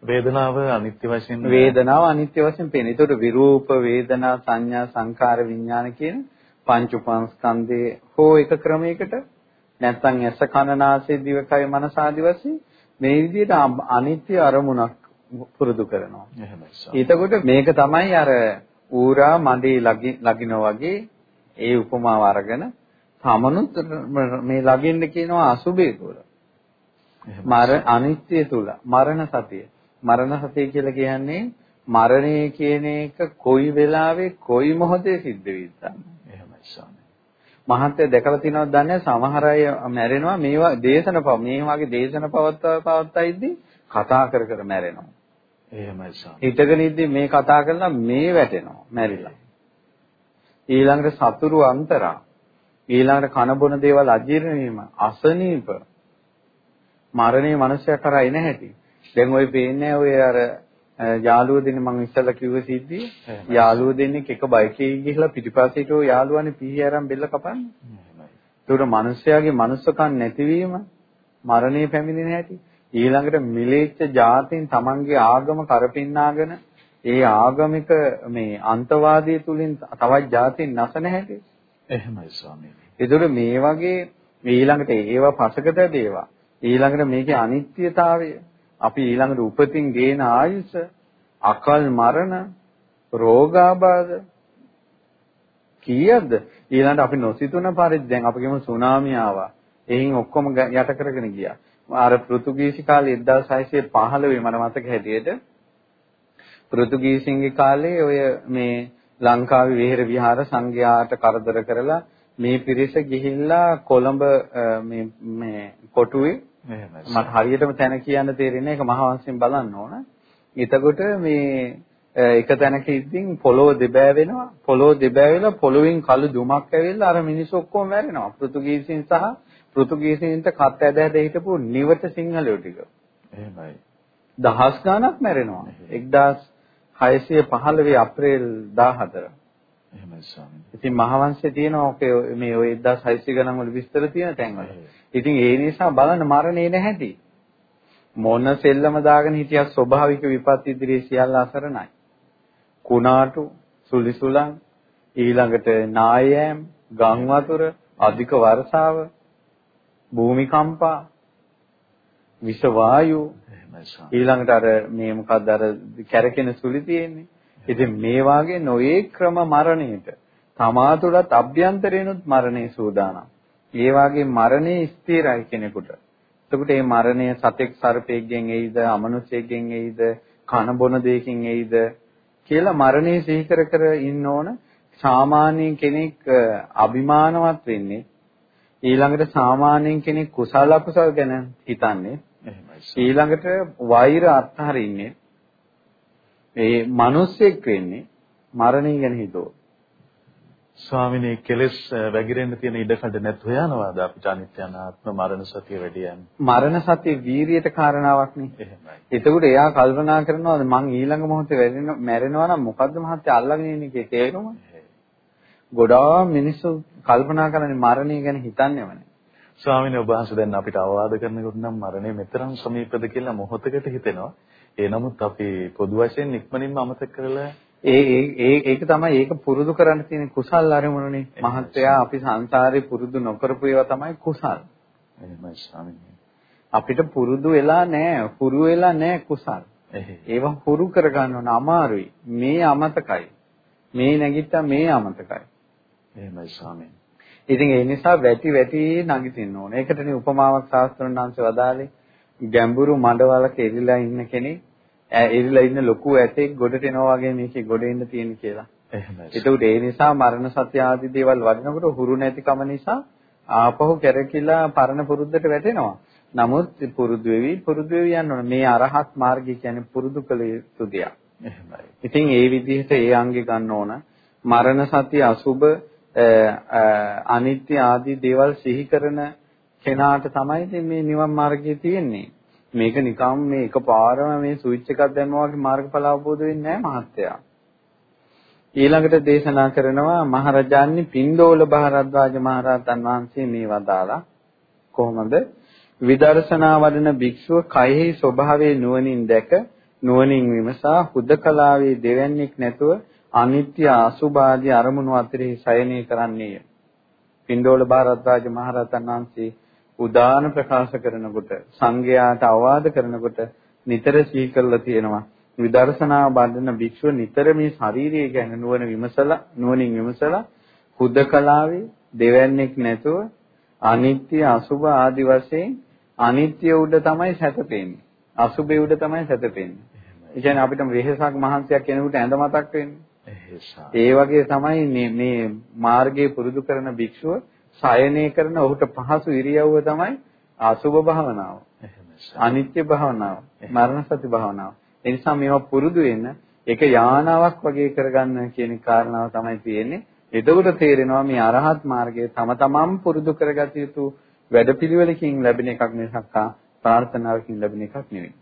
වේදනාව අනිත්‍ය වශයෙන් වේදනාව අනිත්‍ය වශයෙන් පේනවා. ඒතකොට විරූප වේදනා සංඥා සංකාර විඥාන කියන පංච උපස්කන්ධයේ හෝ එක ක්‍රමයකට නැත්නම් ඇස කන නාසය දිවකය මනස ආදි වශයෙන් මේ විදිහට අනිත්‍ය අරමුණක් පුරුදු කරනවා. එහෙමයි. එතකොට මේක තමයි අර ඌරා මඩේ ලගින වගේ ඒ උපමාව අරගෙන තමනුත් මේ ලගින්න කියනවා අසුබේ තුල. මර අනිත්‍ය තුල මරණ සතිය. මරණ සතිය කියලා කියන්නේ මරණය කියන එක කොයි වෙලාවෙ කොයි මොහොතේ සිද්ධ වෙයිද එහෙමයි ස්වාමී. මහත්ය දැකලා තියෙනවද දන්නේ සමහර අය මැරෙනවා මේවා දේශන මේ වගේ දේශන පවත්වා පවත්වායිද්දි කතා කර කර මැරෙනවා. එහෙමයි ස්වාමී. හිටගෙන ඉද්දි මේ කතා කරලා මේ වැටෙනවා මැරිලා. ඊළඟට සතුරු අන්තරා ඊළඟට කන බොන දේවල් අජීර්ණ වීම අසනීප මරණේ මනුෂ්‍යය කරා එන හැටි දැන් ඔය පේන්නේ ඔය අර යාළුවෝ දෙන්නේ මම ඉස්සෙල්ලා කිව්ව සිද්ධිය. යාළුවෝ දෙන්නේ එක බයිකේ ගිහලා පිටිපස්සට ඔය යාළුවානේ පීහේ අරන් බෙල්ල කපන්නේ. ඒකට මිනිස්යාගේ මනුස්සකම් නැතිවීම මරණය පැමිණෙන හැටි. ඊළඟට මිලේච්ඡ જાතින් Tamanගේ ආගම කරපින්නාගෙන ඒ ආගමික මේ අන්තවාදී තුලින් තවත් જાතින් නැසන හැටි. එහෙමයි ස්වාමීනි. ඒකට මේ වගේ ඊළඟට ඒවා පසකට දේවා. ඊළඟට මේකේ අනිත්‍යතාවය අපි ඊළඟට උපතින් ගේන ආයුෂ අකල් මරණ රෝගාබාධ කීයද ඊළඟට අපි නොසිතුන පරිදි දැන් අපි කියමු සුනාමිය ආවා. එයින් ඔක්කොම යට කරගෙන ගියා. අර පෘතුගීසි කාලේ 1615 මට මතක හැටියට පෘතුගීසින්ගේ කාලේ ඔය මේ ලංකාවේ විහෙර විහාර සංඝයාට කරදර කරලා මේ පිරිස ගිහිල්ලා කොළඹ මේ මේ කොටුවේ මට හරියටම තැන කියන්න තේරෙන්නේ ඒක මහවංශයෙන් බලන්න ඕන. එතකොට මේ එක තැනක ඉඳින් පොළොව දෙබෑ වෙනවා. පොළොව දෙබෑ වෙලා පොළොවෙන් කළු දුමක් ඇවිල්ලා අර මිනිස්සු ඔක්කොම මැරෙනවා. පෘතුගීසින් සහ පෘතුගීසින්ට කත් ඇද ඇද හිටපු නිවට සිංහලයෝ ටික. එහෙමයි. දහස් ගණක් මැරෙනවා. 1615 අප්‍රේල් 14. එහෙමයි ස්වාමීනි. ඉතින් මහවංශයේ තියෙනවා ඔකේ මේ ওই 1600 ගණන් වල විස්තර තියෙන තැන්වල. ඉතින් ඒ නිසා බලන්න මරණේ නැහැටි. මොන සෙල්ලම දාගෙන හිටියත් ස්වභාවික විපත් ඉදිරියේ සියල්ල අසරණයි. කුණාටු, සුලිසුලන්, ඊළඟට නායෑම්, ගම් වතුර, අධික වර්ෂාව, භූමිකම්පා, විෂ වායු, ඊළඟට අර මේ මොකක්ද අර කැරකෙන සුලි තියෙන්නේ. ඉතින් මේ වාගේ නොයේ ක්‍රම මරණයට තමා තුළත් අභ්‍යන්තරේනොත් මරණේ සූදානම්. ඒ වාගේ මරණේ ස්ථිරයි කෙනෙකුට. එතකොට මේ මරණය සතෙක් සර්පයෙක්ගෙන් එයිද, අමනුෂ්‍යයෙක්ගෙන් එයිද, කන බොන දෙයකින් එයිද කියලා මරණය සිහි කර කර ඉන්න ඕන. සාමාන්‍ය කෙනෙක් අභිමානවත් වෙන්නේ ඊළඟට සාමාන්‍යයෙන් කෙනෙක් කුසල අකුසල ගැන හිතන්නේ ඊළඟට වෛර අත්හරින්නේ ඒ මිනිස්සෙක් වෙන්නේ මරණය ගැන හිතුවොත්. ස්වාමිනේ කෙලස් වැగిරෙන්න තියෙන ඉඩකඩ නැතු යනවාද අපිට අනිත්‍ය අනාත්ම මරණ සතිය වැඩි යන්නේ. මරණ සතිය වීරියට කාරණාවක් නේ. එහෙමයි. එතකොට එයා කල්පනා කරනවා මං ඊළඟ මොහොතේ මැරෙනවා නම් මොකද්ද මහත්තයා අල්ලගෙන ඉන්නේ කියලා තේරෙනවද? ගොඩාක් මිනිස්සු කල්පනා කරන්නේ මරණය ගැන හිතන්නේවනේ. ස්වාමීන් වහන්සේ දැන් අපිට අවවාද කරනකොට නම් මරණය මෙතරම් සමීපද කියලා මොහොතකට හිතෙනවා. ඒ නමුත් අපි පොදු වශයෙන් ඉක්මනින්ම අමතක කරලා ඒ ඒ ඒක තමයි ඒක පුරුදු කරන්න තියෙන කුසල් අරමුණනේ. මහත්තයා අපි සංසාරේ පුරුදු නොකරපු ඒවා තමයි කුසල්. එහෙමයි ස්වාමීනි. අපිට පුරුදු වෙලා නැහැ. පුරු වෙලා නැහැ කුසල්. ඒවා පුරු කරගන්න ඕන අමාරුයි. මේ අමතකයි. මේ නැගිට්ටා මේ අමතකයි. එහෙමයි ස්වාමීනි. ඉතින් ඒ නිසා වැටි වැටි නගිටින්න ඕන. ඒකටනේ උපමාවක් ශාස්ත්‍රඥාන්සේ වදාලේ ගැඹුරු මඩවලක එරිලා ඉන්න කෙනෙක් එරිලා ඉන්න ලොකු ඇතෙක් ගොඩට එනවා වගේ මේකේ ගොඩ එන්න තියෙන කියලා. එහෙමයි. ඒකට ඒ නිසා මරණ සත්‍ය ආදී දේවල් වඩනකොට හුරු නැතිකම නිසා ආපහු කැරකිලා පරණ පුරුද්දට වැටෙනවා. නමුත් පුරුදු වෙවි පුරුදු වෙවි යන්න. මේ අරහත් මාර්ගය කියන්නේ පුරුදු කළ යුතු දෙයක්. එහෙමයි. ඉතින් ඒ විදිහට ඒ අංගේ ගන්න ඕන. මරණ සත්‍ය අසුබ අනිත්‍ය ආදී දේවල් සිහි කරන කෙනාට තමයි මේ නිවන් මාර්ගය තියෙන්නේ. මේක නිකම් මේ එකපාරම මේ ස්විච් එකක් දැම්මා වගේ මාර්ගඵල අවබෝධ වෙන්නේ නැහැ මහත්තයා. ඊළඟට දේශනා කරනවා මහරජාණන් පින්ඩෝල බහරද්වාජ මහරහතන් වහන්සේ මේ වදාලා කොහොමද විදර්ශනා වඩන භික්ෂුව කයෙහි ස්වභාවයේ නුවණින් දැක නුවණින් විමසා හුදකලාවේ දෙවන්නේක් නැතුව අනිත්‍ය අසුභාදී අරමුණු අතරේ සයනය කරන්නේය. පින්ඩෝල බාරද්දාජ මහරහතන් වහන්සේ උදාන ප්‍රකාශ කරනකොට සංඝයාට අවවාද කරනකොට නිතර සිහි කරලා තියෙනවා. විදර්ශනා බඳින භික්ෂුව නිතර මේ ශාරීරිය ගැන නුවණ විමසලා නුවණින් විමසලා හුදකලාවේ දෙවන්නේක් නැතුව අනිත්‍ය අසුභ ආදි වශයෙන් අනිත්‍ය උඩ තමයි සැතපෙන්නේ. අසුභේ උඩ තමයි සැතපෙන්නේ. ඒ කියන්නේ අපිට වෙහසක් මහන්සියක් කෙනෙකුට ඇඳ මතක් වෙන්නේ. ඒ වගේ තමයි මේ මාර්ගයේ පුරුදු කරන භික්ෂුව සයනය කරන ඔහුට පහසු ඉරියව්ව තමයි අසුභ භාවනාව. අනිත්‍ය භාවනාව, මරණ සති භාවනාව. ඒ නිසා මේවා පුරුදු වෙන්න ඒක යානාවක් වගේ කරගන්න කියන කාරණාව තමයි තියෙන්නේ. එතකොට තේරෙනවා මේ අරහත් මාර්ගය තම තමන් පුරුදු කරගත යුතු වැඩපිළිවෙලකින් ලැබෙන එකක් මිසක් ප්‍රාර්ථනාවකින් ලැබෙන එකක් නෙවෙයි.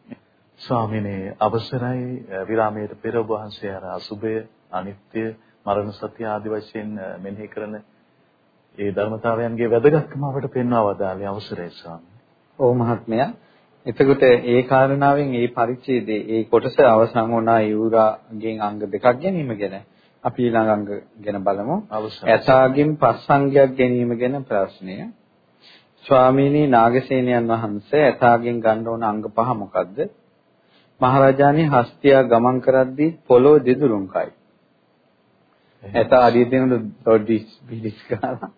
ස්වාමිනේ අවසරයි විරාමයට පෙර වහන්සේ අර අසුභය අනිත්‍ය මරණ සත්‍ය ආදී වශයෙන් මෙනෙහි කරන ඒ ධර්මතාවයන්ගේ වැදගත්කම අපට පෙන්වා වදාළේ අවසරයි ස්වාමී. ඔව් මහත්මයා. එතකොට ඒ කාරණාවෙන් ඒ පරිච්ඡේදයේ ඒ කොටස අවසන් වුණා යූරාගෙන් අංග දෙකක් ගැනීම ගැන. අපි ඊළඟ අංග ගැන බලමු. ඇතාගෙන් පස්සංගයක් ගැනීම ගැන ප්‍රශ්නය. ස්වාමීනි නාගසේනයන් වහන්සේ ඇතාගෙන් ගන්න ඕන අංග පහ මොකද්ද? මහරජාණන් හස්තියා ගමන් කරද්දී පොළොව දෙදුරුම් කයි. ඇත අඩිය දෙනු ඩොඩිස් බිලිස් ගාලා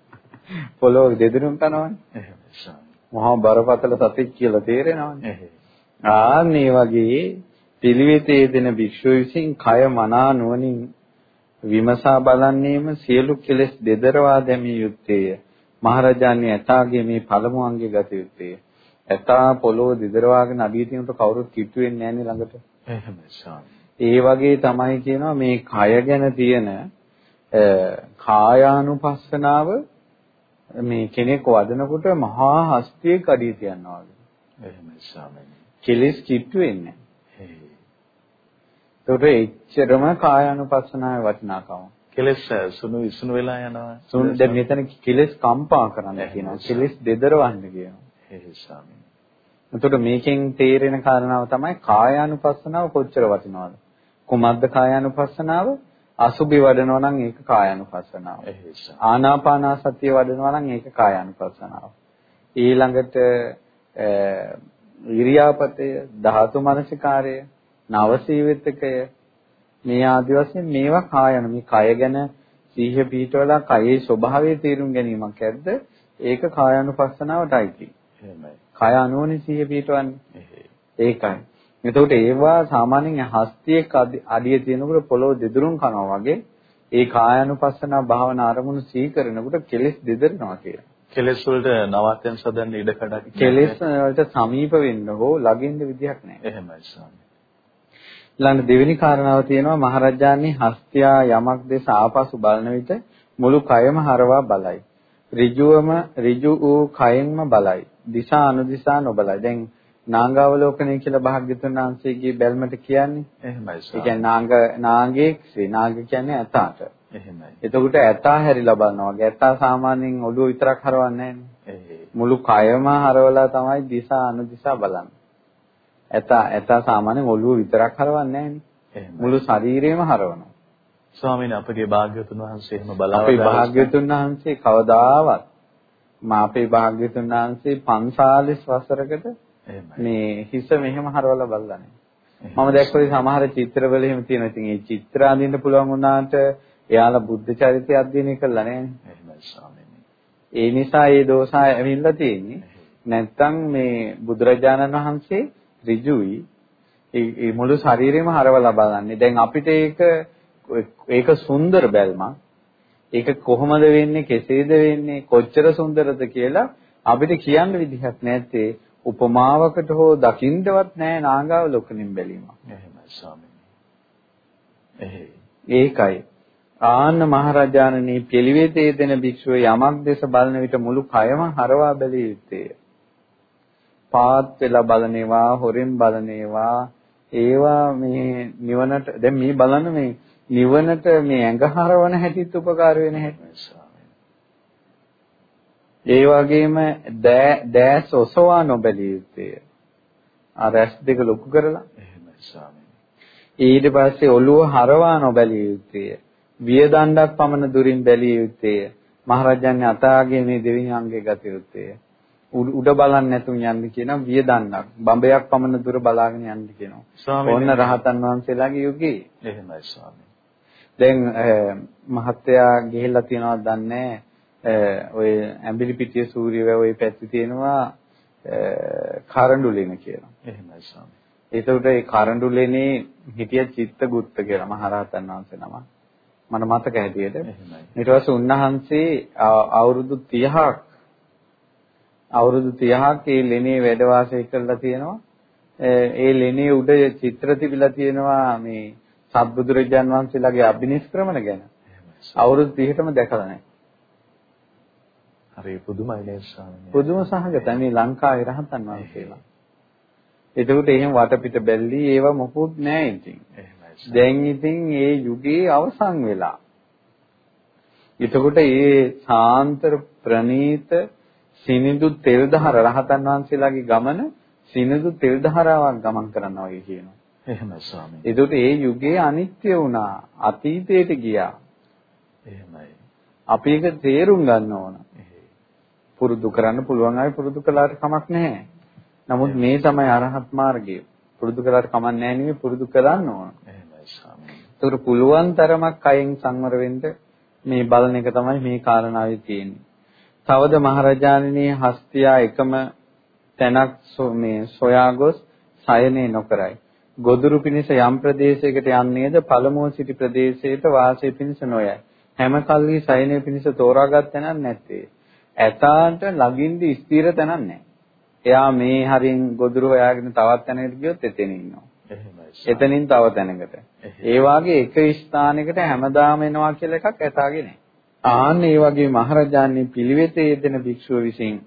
පොළොව දෙදුරුම් කරනවනේ. මහා බරපතල සතෙක් කියලා තේරෙනවනේ. ආන්නේ වගේ පිළිවෙතේ දෙන භික්ෂුව විසින් කය මනා නුවණින් විමසා බලන්නේම සියලු කෙලෙස් දෙදරවා දැමිය යුත්තේය. මහරජාණන් ඇතාගේ මේ පළමු අංගයේ ගත යුත්තේය. ඇතා පොළොව දිදරවාගෙන අඩිය තිනුට කවුරුත් කිට්ටු වෙන්නේ නැහැ ළඟට. ඒ වගේ තමයි කියනවා මේ කය ගැන තියෙන කායානුපස්සනාව මේ කෙනෙක් වදනකොට මහා හස්තියේ කඩිය තියනවා වගේ. එහෙමයි ස්වාමීනි. කෙලස් කිට්ටු වෙන්නේ. ඒකට එච්චරම කායානුපස්සනාවේ වටිනාකම. කෙලස් සුණු විසුණු වෙලා යනවා. සුණු දැන් මෙතන කෙලස් කම්පා කරන්න කියනවා. කෙලස් දෙදරවන්න කියනවා. එහෙයි ස්වාමීනි. එතකොට මේකෙන් තේරෙන කාරණාව තමයි කායානුපස්සනාව කොච්චර වටිනවද? කුමද්ද කායානුපස්සනාව? අසුභි වඩනවා නම් ඒක කායානුපස්සනාව. ආනාපානාසතිය වඩනවා නම් ඒක කායානුපස්සනාව. ඊළඟට ඉරියාපතය, ධාතු මනසිකාරය, නවසීවිතකය මේ ආදි වශයෙන් මේවා කායන මේ කය ගැන සීහ පීඨවලා කයේ ස්වභාවය තේරුම් ගැනීමක් ඇද්ද? ඒක කායානුපස්සනාවටයි කියන්නේ. එහෙමයි. කය අනුවනේ සිහිය පිටවන්නේ. ඒකයි. එතකොට ඒවා සාමාන්‍යයෙන් හස්තියක අඩිය තියෙනකොට පොළොව දෙදුරුම් කරනවා වගේ ඒ කායानुපස්සනා භාවනා අරමුණු සිහි කරනකොට කෙලෙස් දෙදරනවා කියලා. කෙලෙස් වලට නවත්තෙන් සදන්න ඉඩ කඩක් කෙලෙස් වලට සමීප වෙන්න හෝ ළඟින්න විදිහක් නැහැ. එහෙමයි ස්වාමී. ඊළඟ දෙවෙනි කාරණාව තියෙනවා මහරජාණන් හස්තියා යමක් දෙස ආපසු බලන විට මුළු කයම හරවා බලයි. ඍජුවම ඍජු වූ කයෙන්ම බලයි. දිශා අනුදිශා නොබලයි. දැන් නාගාවලෝකනය කියලා භාග්‍යතුන් වහන්සේගේ බැල්මට කියන්නේ. එහෙමයි. ඒ කියන්නේ නාග නාගයේ නාග කියන්නේ ඇතාට. එහෙමයි. එතකොට ඇතා හැරිලා බලනවා. ඇතා සාමාන්‍යයෙන් ඔළුව විතරක් හරවන්නේ මුළු කයම හරවලා තමයි දිශා අනුදිශා බලන්නේ. ඇතා ඇතා සාමාන්‍යයෙන් ඔළුව විතරක් හරවන්නේ නැහැ මුළු ශරීරයම හරවනවා. ස්වාමීන් අපගේ භාග්‍යතුන් වහන්සේ එහෙම බලාවදා අපේ භාග්‍යතුන් වහන්සේ කවදාවත් මා අපේ භාග්‍යතුන් වහන්සේ 45 වසරකට මේ හිස මෙහෙම හරවලා බලලා නැහැ. මම දැක්කේ සමහර චිත්‍රවල එහෙම තියෙනවා. ඉතින් ඒ චිත්‍ර අඳින්න පුළුවන් වුණාට එයාලා බුද්ධ චරිතය අධ්‍යයනය කළා නැහැ. ඒ නිසා ඒ දෝෂ ඇවිල්ලා තියෙන්නේ. නැත්තම් මේ බුදුරජාණන් වහන්සේ ඍජුයි ඒ මුළු ශරීරෙම හරවලා බලන්නේ. දැන් අපිට ඒක ඒක සුන්දර බැල්මක්. ඒක කොහොමද වෙන්නේ කෙසේද වෙන්නේ කොච්චර සුන්දරද කියලා අපිට කියන්න විදිහක් නැත්තේ උපමාවකට හෝ දකින්නවත් නැහැ නාගාව ලොකනින් බැලීමක්. එහෙමයි ස්වාමීනි. ඒකයි. ආන්න මහරජාණනි පිළිවෙතේ දෙන භික්ෂුව යමක් දෙස බලන විට මුළු කයම හරවා බැලිය යුත්තේය. පාත් වෙලා බලනේවා, හොරෙන් බලනේවා, ඒවා මේ නිවනට දැන් මේ බලන්න මේ නිවනට මේ ඇඟ හරවන හැටිත් උපකාර වෙන හැටි. ඒ වගේම දෑස් ඔසවා නොබැලිය යුත්තේ. ආ රැස් දෙක ලොකු කරලා. එහෙමයි ස්වාමීනි. ඊට පස්සේ ඔළුව හරවා නොබැලිය යුත්තේ. වියදණ්ඩක් පමණ දුරින් බැලිය යුත්තේ. මහරජාණන් අතාගේ මේ දෙවියන් අංගේ ගත යුත්තේ. උඩ බලන්නේ නැතුන් යන්න කියනවා වියදණ්ඩක්. බඹයක් පමණ දුර බලාගෙන යන්න කියනවා. ඕන්න රහතන් වහන්සේලාගේ යුගයේ. එහෙමයි ස්වාමීනි. දැන් මහත්තයා ගිහිල්ලා තියනවද දන්නේ ඔය ඇඹිලි පිටිය සූර්ය වැව ওই පැත්තේ තියෙනවා කරඬුලෙන කියලා. එහෙමයි ස්වාමී. ඒකට ඒ කරඬුලෙනේ හිටිය චිත්තගුත්ත කියලා මහරහතන් වහන්සේ නම. මට මතක හැටියට. ඊට පස්සේ උන්වහන්සේ අවුරුදු 30ක් අවුරුදු 30ක් ඒ ලෙනේ වැඩ වාසය කරලා තියෙනවා. ඒ ලෙනේ උඩ චිත්‍ර තිබිලා තියෙනවා මේ සත්බුදුරජාන් වහන්සේලාගේ අභිනිෂ්ක්‍රමණ ගැන අවුරුදු 30ටම දැකලා නැහැ. හරි පුදුමයි නේද ස්වාමීනි. පුදුම සහගතයි මේ ලංකාවේ රහතන් වහන්සේලා. එතකොට එහෙම වටපිට බැල්ලි ඒවා මොකුත් නැහැ ඉතින්. දැන් ඉතින් ඒ යුගයේ අවසන් වෙලා. එතකොට මේ සාන්තර ප්‍රනීත සිනිඳු තෙල් දහර රහතන් වහන්සේලාගේ ගමන සිනිඳු තෙල් දහරාවක් ගමන් කරනවා වගේ කියනවා. එහෙමයි ස්වාමී. එතකොට ඒ යුගයේ අනිත්‍ය වුණා. අතීතයට ගියා. එහෙමයි. අපි ඒක තේරුම් ගන්න ඕන. පුරුදු කරන්න පුළුවන් අය පුරුදු කළාට කමක් නැහැ. නමුත් මේ තමයි අරහත් මාර්ගය. පුරුදු කළාට කමක් නැහැ නෙවෙයි පුරුදු කරන්න ඕන. එහෙමයි ස්වාමී. ඒකට පුළුවන් තරමක් කයෙන් සංවර වෙන්න මේ බලන එක තමයි මේ කාරණාවේ තියෙන්නේ. තවද මහරජාණනී හස්තියා එකම තැනක් මේ සොයා ගොස් සයනේ නොකරයි. ගොදුරු පිණිස යම් ප්‍රදේශයකට යන්නේද පළමුව සිටි ප්‍රදේශයට වාසය පිණිස නොයයි. හැම කල්හි සයනේ පිණිස තෝරාගත් තැනක් නැත්තේ. ඇතාට ළඟින්ද ස්ථිර තැනක් නැහැ. එයා මේ හරින් ගොදුරු හොයාගෙන තවත් තැනකට ගියොත් එතන ඉන්නවා. එතනින් තව තැනකට. ඒ වාගේ එක ස්ථානයකට හැමදාම එනවා කියලා එකක් ඇතාගේ නැහැ. ආන්න ඒ වගේ මහරජාණන් පිළිවෙතේ යෙදෙන භික්ෂුව විසින්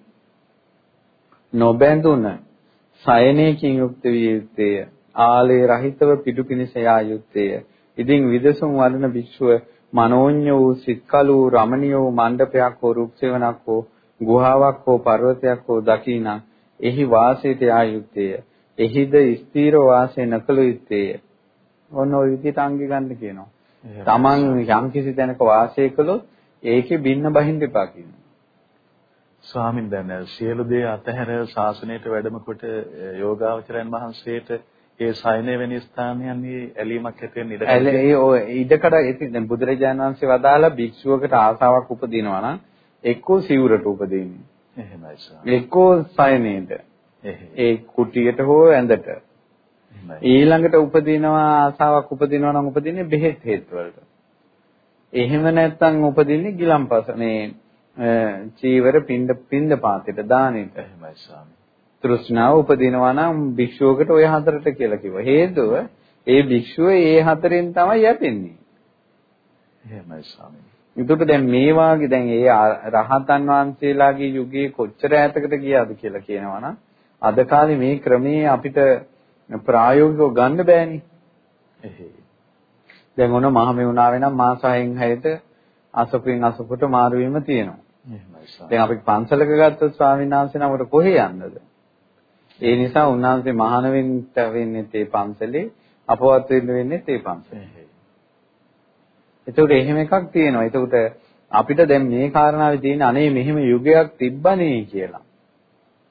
නොබැඳුන සයනයකින් යුක්ත විය යුත්තේය. ආලේ රහිතව පිටු පිනිස යා යුත්තේය. ඉතින් විදසුන් වඩන භික්ෂුව මනෝඤ්ඤ වූ සිත්කලු රමණීය වූ මණ්ඩපයක් හෝ රුක්සේවනක් හෝ ගුහාවක් හෝ පර්වතයක් හෝ දකිනා එහි වාසයට යා යුත්තේය. එහිද ස්ථීර වාසය නොකළ යුත්තේය. ඔන්න ඔය විදිහට අංගි ගන්න කියනවා. Taman යම්කිසි තැනක වාසය කළොත් ඒකේ බින්න බහින්න එපා කියනවා. ස්වාමින් දැන් සියලු දේ අතහැර ශාසනයට වැඩම කොට යෝගාවචරයන් වහන්සේට ඒ සයනේ වෙන ස්ථානයන්හි ඇලීමක් ඇති වෙන ඉඩ ඇල ඒ ඔය ඉඩකඩ ඉතින් දැන් බුදුරජාණන් වහන්සේ වදාලා භික්ෂුවකට ආසාවක් උපදිනවා නම් එක්කෝ සිවුරට උපදින්නේ. එහෙමයි ස්වාමී. එක්කෝ සයනේද. ඒ කුටියට හෝ ඇඳට. ඊළඟට උපදිනවා ආසාවක් උපදිනවා නම් උපදින්නේ බෙහෙත් හේත් වලට. එහෙම නැත්නම් උපදින්නේ ගිලම්පස මේ චීවර පින්ඩ පින්ඩ පාතේට දානෙට. එහෙමයි ස්වාමී. තෘෂ්ණාව උපදිනවා නම් භික්ෂුවකට ওই හතරට කියලා කිව්වා. හේතුව ඒ භික්ෂුව ඒ හතරෙන් තමයි යැපෙන්නේ. එහෙමයි ස්වාමී. ඒකට දැන් මේ වාගේ දැන් ඒ රහතන් වහන්සේලාගේ යුගයේ කොච්චර ඈතකට ගියාද කියලා කියනවනම් අද කාලේ මේ ක්‍රමයේ අපිට ප්‍රායෝගිකව ගන්න බෑනේ. දැන් ඔන්න මහමෙවුනාවේ නම් මාස 6න් 6ට අසපින් අසපුට මාරු වීම තියෙනවා. දැන් අපි පන්සලක ගත්තොත් ස්වාමීන් වහන්සේ නමකට කොහේ යන්නද? ඒ නිසා උන්වහන්සේ මහාන වෙන්න වෙන්නේ තේ පන්සලේ අපවත් වෙන්න වෙන්නේ තේ පන්සලේ. එතකොට එහෙම එකක් තියෙනවා. එතකොට අපිට දැන් මේ කාරණාවේ තියෙන අනේ මෙහෙම යුගයක් තිබ්බනේ කියලා.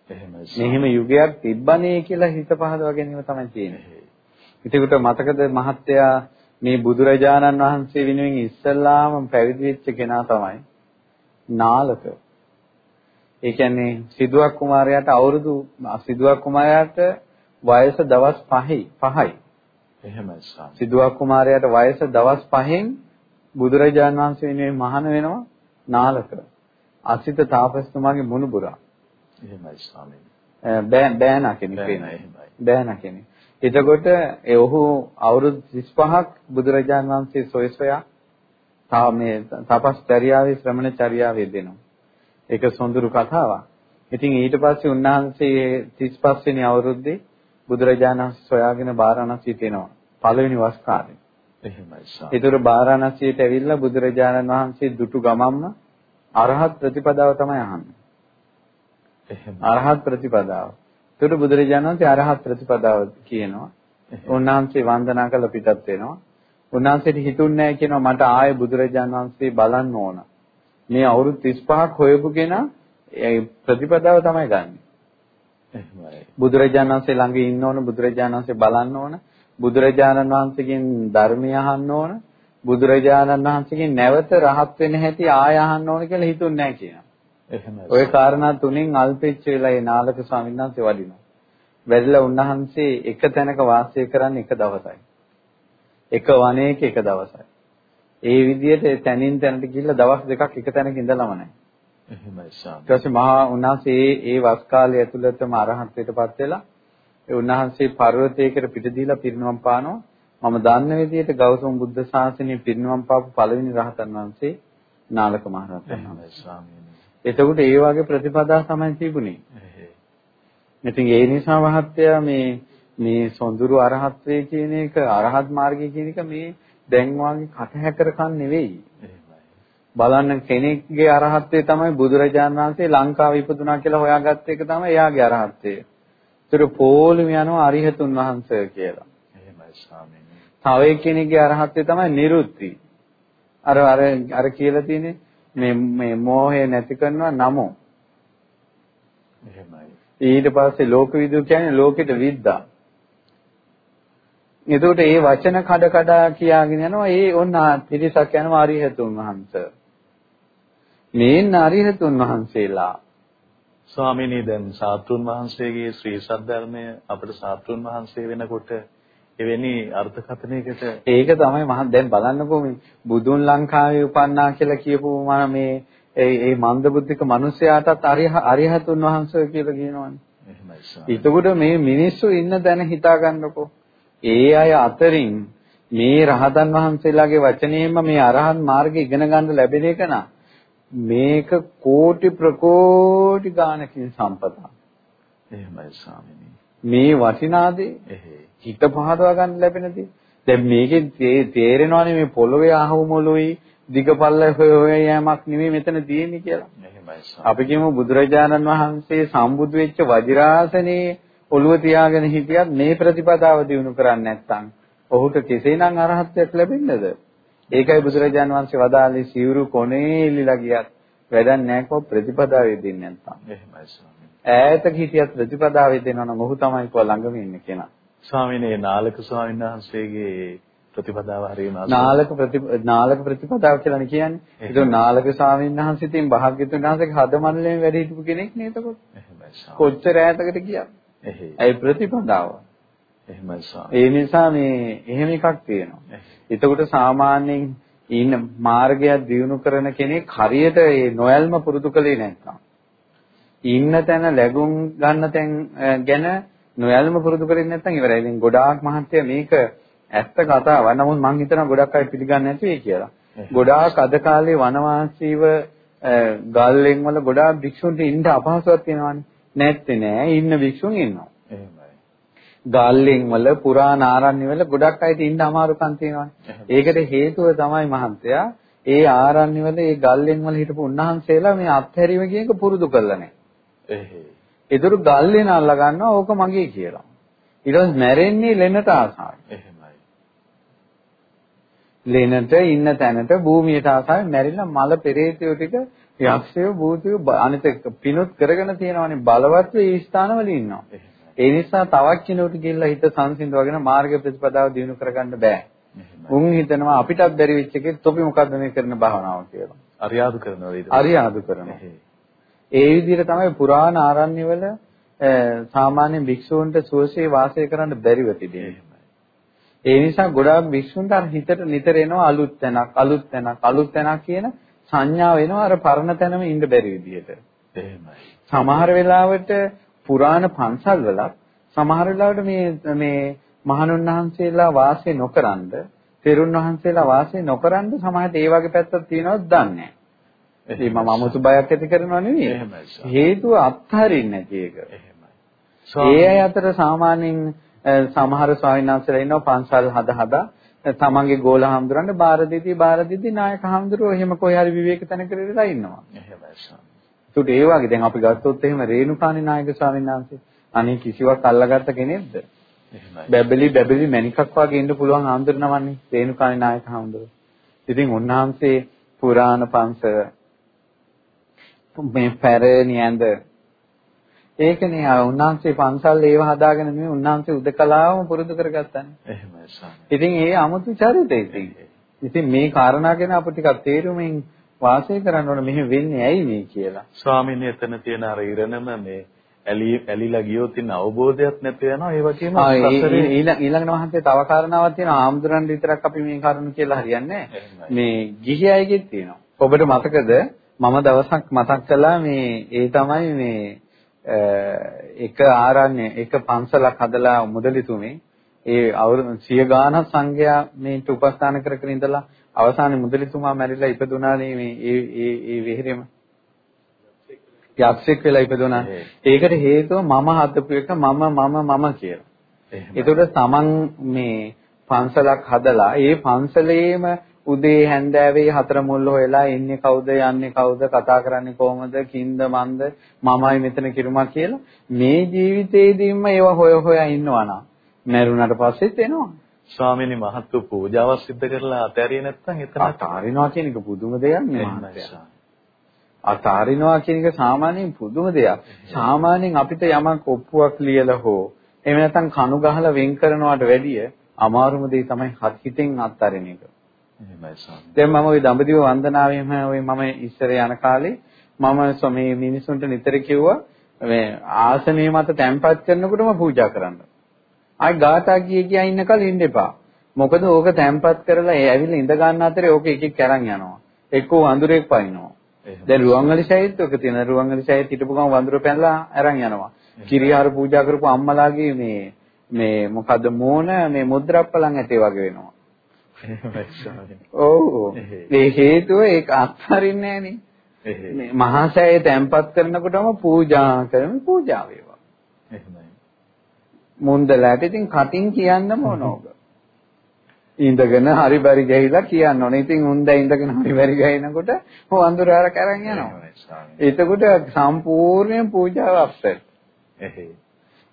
එහෙමයි. මෙහෙම යුගයක් තිබ්බනේ කියලා හිත පහදවා ගැනීම තමයි තියෙන්නේ. එතකොට මතකද මහත්තයා මේ බුදුරජාණන් වහන්සේ වෙනුවෙන් ඉස්සල්ලාම පැවිදි වෙච්ච කෙනා තමයි නාලක. ඒ කියන්නේ සිදුවක් කුමාරයාට අවුරුදු සිදුවක් කුමාරයාට වයස දවස් 5යි 5යි. එහෙමයි ස්වාමී. සිදුවක් කුමාරයාට වයස දවස් 5න් බුදුරජාණන් වහන්සේ වෙනුවෙන් මහාන වෙනවා නාලක. අසිත තාපස්තුමාගේ මුණුබුරා. එහෙමයි ස්වාමී. බෑ බෑනා කෙනෙක් වෙනවා. බෑනා කෙනෙක්. එතකොට ඒ ඔහු අවුරුදු 35ක් බුදුරජාණන් වහන්සේ සොය සොයා තා මේ තපස්චර්යාවේ ශ්‍රමණ චර්යාවේ දෙනවා. ඒක සොඳුරු කතාවක්. ඉතින් ඊට පස්සේ උන්වහන්සේ 35 වෙනි අවුරුද්දේ බුදුරජාණන් වහන්සේ සොයාගෙන බාරාණසියට එනවා. පළවෙනි වස් කාලේ. එහෙමයි සාරා. ඒතර බාරාණසියට ඇවිල්ලා බුදුරජාණන් වහන්සේ දුටු ගමම්ම අරහත් ප්‍රතිපදාව තමයි අහන්නේ. එහෙමයි. අරහත් ප්‍රතිපදාව. ඒතර බුදුරජාණන් වහන්සේ අරහත් ප්‍රතිපදාව කියනවා. උන්වහන්සේ වන්දනා කළ පිටත් වෙනවා. උන්වහන්සේට හිතුන්නේ නැහැ කියනවා මට ආයේ බුදුරජාණන් වහන්සේ බලන්න ඕන. මේ අවුරුදු 35ක් හොයපු කෙනා ප්‍රතිපදාව තමයි ගන්න. එහෙමයි. බුදුරජාණන් වහන්සේ ළඟ ඉන්න ඕන, බුදුරජාණන් වහන්සේ බලන්න ඕන, බුදුරජාණන් වහන්සේගෙන් ධර්මය අහන්න ඕන, බුදුරජාණන් වහන්සේගෙන් නැවත රහත් වෙන හැටි ආය අහන්න ඕන කියලා හිතුන්නේ නැහැ කියනවා. එහෙමයි. ওই කාරණා තුනෙන් අල්පෙච්ච වෙලා ඒ නාලක ස්වාමීන් වහන්සේ වඩිනවා. වැඩිලා උන්වහන්සේ එක තැනක වාසය කරන්නේ එක දවසයි. එක වනයේක එක දවසයි. ඒ විදිහට තැනින් තැනට ගිහිල්ලා දවස් දෙකක් එක තැනක ඉඳලම නැහැ. එහෙමයි ස්වාමී. ඊට පස්සේ මහා උන්වහන්සේ ඒ වස් කාලය ඇතුළතම අරහත්ත්වයටපත් වෙලා ඒ උන්වහන්සේ පර්වතයකට පිට දීලා පිරිනුවම් පානවා. මම දන්න විදිහට ගෞතම බුද්ධ ශාසනය පිරිනුවම් පාපු පළවෙනි රහතන් වහන්සේ නාලක මහ රහතන් වහන්සේ. එතකොට ඒ වගේ ප්‍රතිපදා තමයි තිබුණේ. ඉතින් ඒ නිසා මහත්තයා මේ මේ සොඳුරු අරහත්වේ කියන එක අරහත් මාර්ගය කියන එක මේ දැන් වාගේ කටහැකරකම් නෙවෙයි. බලන්න කෙනෙක්ගේ අරහත්ත්වය තමයි බුදුරජාණන් වහන්සේ ලංකාවේ ඉපදුනා කියලා හොයාගත්ත එක තමයි එයාගේ අරහත්ත්වය. ඒතර පොළොම යනවා අරිහතුන් වහන්සේ කියලා. එහෙමයි ස්වාමීනි. තව එක්කෙනෙක්ගේ අරහත්ත්වය තමයි නිරුත්ති. අර අර අර කියලා තියෙන්නේ මේ මේ මෝහය නැති කරනවා නමෝ. එහෙමයි. ඊට පස්සේ ලෝක විදු කියන්නේ ලෝකෙට විද්දා. එතකොට මේ වචන කඩ කඩ කියාගෙන යනවා ඒ ඔන්න පිරිසක් යනවා අරිහතුන් වහන්සේ. මේන් අරිහතුන් වහන්සේලා ස්වාමීනි දැන් සාතුන් වහන්සේගේ ශ්‍රී සද්ධර්මය අපිට සාතුන් වහන්සේ වෙනකොට එවැනි අර්ථකථනයකට ඒක තමයි මම දැන් බලන්නකෝ මේ බුදුන් ලංකාවේ උපන්නා කියලා කියපු මම මේ ඒ මන්දබුද්ධික මිනිසයාටත් අරිහතුන් වහන්සේ කියලා කියනවනේ. එහෙමයි. එතකොට මේ මිනිස්සු ඉන්න තැන හිතා ගන්නකෝ. ඒ අය අතරින් මේ රහතන් වහන්සේලාගේ වචනයෙන්ම මේ අරහත් මාර්ගය ඉගෙන ගන්න ලැබෙන එක නා මේක කෝටි ප්‍රකෝටි ගානකින් සම්පතක්. එහෙමයි ස්වාමීනි. මේ වටිනාදී හිත පහදවා ගන්න ලැබෙන දේ. දැන් මේකෙන් තේරෙනවානේ මේ පොළොවේ අහු මොළුයි දිගපල්ල හොය හොය යෑමක් නෙමෙයි මෙතන තියෙන්නේ කියලා. එහෙමයි. අපි කියමු බුදුරජාණන් වහන්සේ සම්බුදු වෙච්ච වජිරාසනේ ඔළුව තියාගෙන හිටියත් මේ ප්‍රතිපදාව දිනු කරන්නේ නැත්නම් ඔහුට කෙසේනම් අරහත්ත්වයක් ලැබෙන්නේද? ඒකයි බුදුරජාණන් වහන්සේ වදාළේ සිවුරු කොනේ ඉල්ලලා ගියත් වැඩක් නැහැ ප්‍රතිපදාවේ දෙන්නේ නැත්නම්. එහෙමයි ස්වාමීනි. ඈතක හිටියත් ප්‍රතිපදාවේ දෙනවා නම් ඔහු තමයි කෝ ළඟම ඉන්නේ කෙනා. ස්වාමීනි නාලක ස්වාමීන් වහන්සේගේ ප්‍රතිපදාව හරියම නාලක ප්‍රති නාලක ප්‍රතිපදාව කියලානේ කියන්නේ. ඒක නාලක ස්වාමීන් වහන්සේ තින් භාග්‍යතුන් වහන්සේගේ හද මණ්ඩලයෙන් වැඩ හිටපු කෙනෙක් නේද එතකොට? කොච්චර ඈතකට ගියා? ඒ ප්‍රතිපදාව. එහෙමයි ස්වාමී. ඒ නිසා මේ එහෙම එකක් තියෙනවා. එතකොට සාමාන්‍යයෙන් ඉන්න මාර්ගය දියුණු කරන කෙනෙක් හරියට ඒ නොයල්ම පුරුදු කළේ නැත්නම් ඉන්න තැන läගුම් ගන්න තැන් ගැන නොයල්ම පුරුදු කරේ නැත්නම් ඉවරයි. ඉතින් ගොඩාක් මහත්ය මේක ඇත්ත කතාවක්. නමුත් මම හිතනවා ගොඩක් අය පිළිගන්නේ නැති වෙයි කියලා. ගොඩාක් අද කාලේ වනවාසීව ගල්ලෙන් වල ගොඩාක් භික්ෂුන්ට ඉන්න අපහසුතාවක් තියෙනවානේ. නැත්තේ නෑ ඉන්න භික්ෂුන් ඉන්නවා. එහෙමයි. ගල්ලෙන් වල පුරාණ ආරණ්‍ය වල ගොඩක් අයට ඉන්න අමාරුකම් තියෙනවානේ. ඒකට හේතුව තමයි මහන්තයා ඒ ආරණ්‍ය වල ඒ ගල්ලෙන් වල හිටපු උන්වහන්සේලා මේ අත්හැරීම කියන එක පුරුදු කරලා නැහැ. එහෙයි. ඒතර ගල්ලෙන් අල්ල ගන්නවා ඕක මගේ කියලා. ඊට පස්සේ මැරෙන්නේ ලෙනට ආසාවෙන්. එහෙමයි. ලෙනට ඉන්න තැනට භූමියට ආසාවෙන් මැරිලා මල පෙරේතයෝ ටික යක්ෂයෝ භූතයෝ අනිත පිනුත් කරගෙන තියෙනවානේ බලවත් ඒ ස්ථානවල ඉන්නවා. ඒ නිසා තවත් කෙනෙකුට ගිහිල්ලා හිත සංසිඳවගෙන මාර්ග ප්‍රතිපදාව දිනු කරගන්න බෑ. උන් හිතනවා අපිටත් බැරි වෙච්ච එකේ තොපි මොකද්ද මේ කරන භාවනාව කියලා. අරියාදු කරනවා ඊට. අරියාදු කරනවා. ඒ විදිහට තමයි පුරාණ ආරණ්‍යවල සාමාන්‍ය භික්ෂූන්ට සුවසේ වාසය කරන්න බැරිව තිබෙන්නේ. ඒ නිසා ගොඩාක් භික්ෂුන්ට අර හිතට නිතර එනවා අලුත් තැනක් අලුත් තැනක් අලුත් තැනක් කියන සංඥා වෙනවා අර පරණ තැනම ඉන්න බැරි විදිහට. එහෙමයි. සමහර වෙලාවට පුරාණ පන්සල් වලත් සමහර වෙලාවට මේ මේ මහණුන් වහන්සේලා වාසය නොකරනද තෙරුන් වහන්සේලා වාසය නොකරනද සමහරට ඒ වගේ පැත්තක් තියෙනවද දන්නේ නැහැ. මම 아무තු බයක් ඇති කරනවා නෙවෙයි. හේතුව අත්හරින්නේ නැති එක. ඒ අය අතර සාමාන්‍යයෙන් සමහර ස්වාමීන් වහන්සේලා ඉන්නවා පන්සල් හද හදා තමන්ගේ ගෝල හාමුදුරන්ට බාර දෙදී බාර දෙදී නායක හාමුදුරුවෝ එහෙම කොහේ හරි විවේක තැනක ඉඳලා ඉන්නවා. එහෙමයි ස්වාමී. ඒ වගේ දැන් අපි ගත්තොත් එහෙම රේණුකාණී නායක ස්වාමීන් වහන්සේ අනේ කිසිවක් අල්ලගත්ත කෙනෙක්ද? එහෙමයි. බැබලි බැබලි මණිකක් වගේ ඉන්න පුළුවන් හාමුදුරනවන්නේ රේණුකාණී නායක හාමුදුරුවෝ. ඉතින් උන්වහන්සේ පුරාණ පන්සල මේ පැරණි ඇඳ ඒකනේ උන්වහන්සේ පන්සල් ඒව හදාගෙන නෙමෙයි උන්වහන්සේ උදකලාවම පුරුදු කරගත්තානේ. එහෙමයි ස්වාමී. ඉතින් ඒ 아무තු චරිතය ඉතින්. ඉතින් මේ කාරණා ගැන අපිට ටිකක් තේරුමින් වාසය කරන්න ඕන මෙහෙම වෙන්නේ ඇයි මේ කියලා. ස්වාමීන් එතන තියෙන අර ඉරණම මේ ඇලි ඇලිලා ගියොත් ඉන්න අවබෝධයක් නැති වෙනවා ඒ වගේම ඊළඟ මහන්තේ තව කාරණාවක් තියෙනවා ආම්දුරන් විතරක් අපි මේ කරුණු කියලා හරියන්නේ මේ ගිහි අයගෙත් තියෙනවා. ඔබට මතකද මම දවසක් මතක් කළා මේ ඒ තමයි මේ එක ආරණ්‍ය එක පන්සලක් හදලා මුදලිතුමේ ඒ අවුරුදු 100 ගාණක් සංඝයා මේට උපස්ථාන කර කර ඉඳලා අවසානයේ මුදලිතුමා මැරිලා ඉපදුනානේ මේ ඒ ඒ ඒ වෙහෙරෙම යක්ෂෙක් වෙලා ඉපදුනා. ඒකට හේතුව මම හදපු එක මම මම මම කියලා. ඒකට තමන් මේ පන්සලක් හදලා ඒ පන්සලේම උදේ හැන්දෑවේ හතර මුල් හොයලා ඉන්නේ කවුද යන්නේ කවුද කතා කරන්නේ කොහොමද කින්ද මන්ද මමයි මෙතන කිරුමා කියලා. මේ ජීවිතේදීම ඒව හොය හොයා ඉන්නවා නම් මරුණාට පස්සෙත් එනවා. ස්වාමීනි මහත්තු පූජාවක් සිද්ධ කරලා අතෑරියේ නැත්නම් එතන අතාරිනවා කියන එක පුදුම දෙයක් නේ අතාරිනවා කියන එක සාමාන්‍යයෙන් පුදුම දෙයක්. සාමාන්‍යයෙන් අපිට යමක් ඔප්පුවක් ලියලා හෝ එහෙම නැත්නම් කණු ගහලා වෙන් කරනවට වැඩිය අමාරුම දේ තමයි හිතෙන් අත්හරින එක. එහෙමයි ස්වාමී. දැන් මම ওই දඹදිව වන්දනාවෙම ওই මම ඉස්සර යන කාලේ මම මේ මිනිසුන්ට නිතර කිව්වා මේ ආසනයේ මත තැම්පත් කරනකොටම පූජා කරන්න. ආයි ගාථා කිය කියා ඉන්න කල ඉන්න එපා. මොකද ඕක තැම්පත් කරලා ඒ ඇවිල්ලා ඉඳ ගන්න අතරේ ඕක එක එක කරන් යනවා. එක්කෝ වඳුරෙක් පනිනවා. දැන් රුවන්වැලි ශායෙත් ඔක තියෙන රුවන්වැලි ශායෙත් හිටපු ගමන් වඳුර පැනලා අරන් යනවා. කිරියාර පූජා කරපු අම්මලාගේ මේ මේ මොකද්ද මෝන මේ මුද්‍රප්පලන් ඇටේ වගේ වෙනවා. ඔව්. ඒ හේතුව ඒක අත්හරින්නේ නෑනේ. මේ මහා සෑය තැම්පත් කරනකොටම පූජා කරමු පූජා වේවා. එහෙමයි. මුන්දලට ඉතින් කටින් කියන්න මොනෝග. ඉඳගෙන හරි බරි ගහිලා කියන්න ඕනේ. ඉතින් උන්ද ඉඳගෙන හරි බරි ගහිනකොට වඳුර අර කරන් යනවා. එතකොට සම්පූර්ණයෙන් පූජාව අප්සෙට්.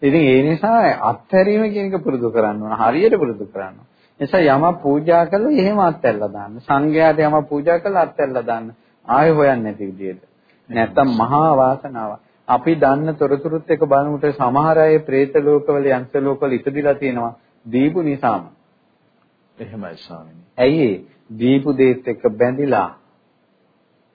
ඉතින් ඒ නිසා අත්හැරීම කියන එක පුරුදු කරන්න ඕන. හරියට පුරුදු කරන්න ඕන. නිසා යම පූජා කළා එහෙම අත්හැරලා දාන්න. සංඝයාට යම පූජා කළා අත්හැරලා දාන්න. ආයෙ හොයන්නේ නැති විදිහට. නැත්තම් මහා වාසනාවක්. අපි දන්න තොරතුරුත් එක බලනකොට සමහර අය പ്രേත ලෝකවල යන්ත්‍ර ලෝකවල ඉපදිලා තියෙනවා දීපු නිසාම. එහෙමයි ස්වාමීනි. ඇයි දීපු දේත් එක්ක බැඳිලා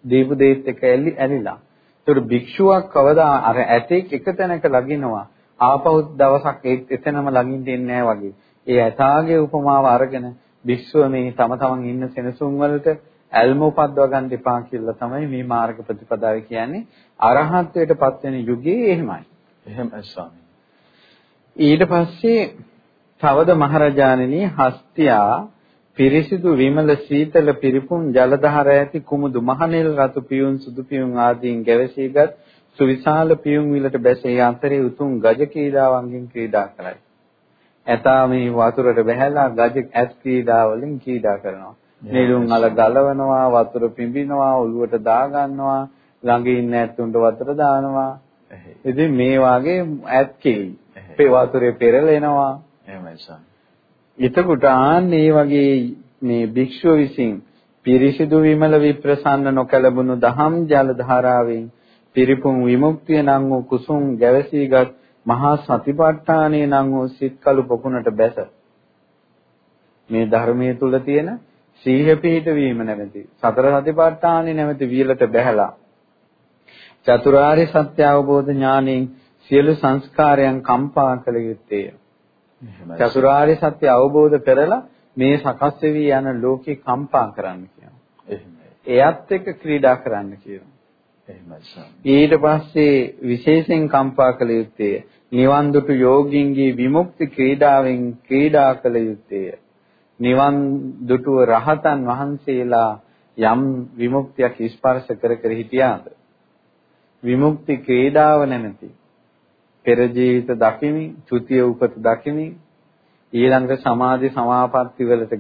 දීපු දේත් එක්ක ඇලිලා. ඒතර භික්ෂුවක් කවදා අර ඇතෙක් එක තැනක ලගිනවා ආපහු දවසක් එතනම ලගින් දෙන්නේ නැහැ වගේ. ඒ ඇතාගේ උපමාව අරගෙන භික්ෂුව මේ තම තමන් ඉන්න සෙනසුන් වලට ඇල්ම උපද්දව ගන්න එපා කියලා තමයි මේ මාර්ග ප්‍රතිපදාව කියන්නේ. අරහත්ත්වයට පත් වෙන යුගයේ එහෙමයි. එහෙමයි ස්වාමීනි. ඊට පස්සේ තවද මහරජාණෙනි හස්තියා පිරිසිදු විමල සීතල පිරිපුන් ජලධාර ඇති කුමුදු මහනෙල් රතු පියුන් සුදු පියුන් ආදීන් ගැවසීගත් සුවිශාල පියුන් විලට බැසේ අතරේ උතුම් ගජ ක්‍රීඩාවන්ගෙන් ක්‍රීඩා කරයි. ඇතා මේ වතුරට බැහැලා ගජ ඇස් ක්‍රීඩා වලින් ක්‍රීඩා කරනවා. නිලුන් අල ගලවනවා, වතුර පිඹිනවා, ඔළුවට දා ගන්නවා, ළඟ ඉන්න ඇතුන්ට වතුර දානවා. ඉතින් මේ වාගේ ඇත් කෙයි. පේ වතුරේ පෙරලෙනවා. එහෙමයි සම්. එතකොට ආන් මේ වගේ මේ භික්ෂුව විසින් පිරිසිදු විමල විප්‍රසන්න නොකලබුණු දහම් ජල ධාරාවෙන් පිරිපුන් විමුක්තිය නම් වූ කුසුම් ගැවසීගත් මහා සතිපට්ඨානයේ නම් වූ සිත්කලු පොකුණට බැස මේ ධර්මයේ තුල තියෙන සීහ පිහිට වීම නැමැති සතර සතිපට්ඨානේ නැමැති වියලට බැහැලා චතුරාර්ය සත්‍ය අවබෝධ ඥාණයෙන් සියලු සංස්කාරයන් කම්පා කළ යුත්තේය චතුරාර්ය සත්‍ය අවබෝධ කරලා මේ සකස් වෙවි යන ලෝකේ කම්පා කරන්න කියනවා. එහෙමයි. එයත් එක්ක ක්‍රීඩා කරන්න කියනවා. එහෙමයි. ඊට පස්සේ විශේෂයෙන් කම්පා කළ යුත්තේ නිවන් දුටු යෝගින්ගේ විමුක්ති ක්‍රීඩාවෙන් ක්‍රීඩා කළ යුත්තේ. නිවන් දුටුව රහතන් වහන්සේලා යම් විමුක්තියක් ස්පර්ශ කර කර හිටියාද විමුක්ති ක්‍රීඩාව නැමැති පෙර ජීවිත දකිමි, චුතිය උපත දකිමි, ඊළඟට සමාධි සමාපatti වලට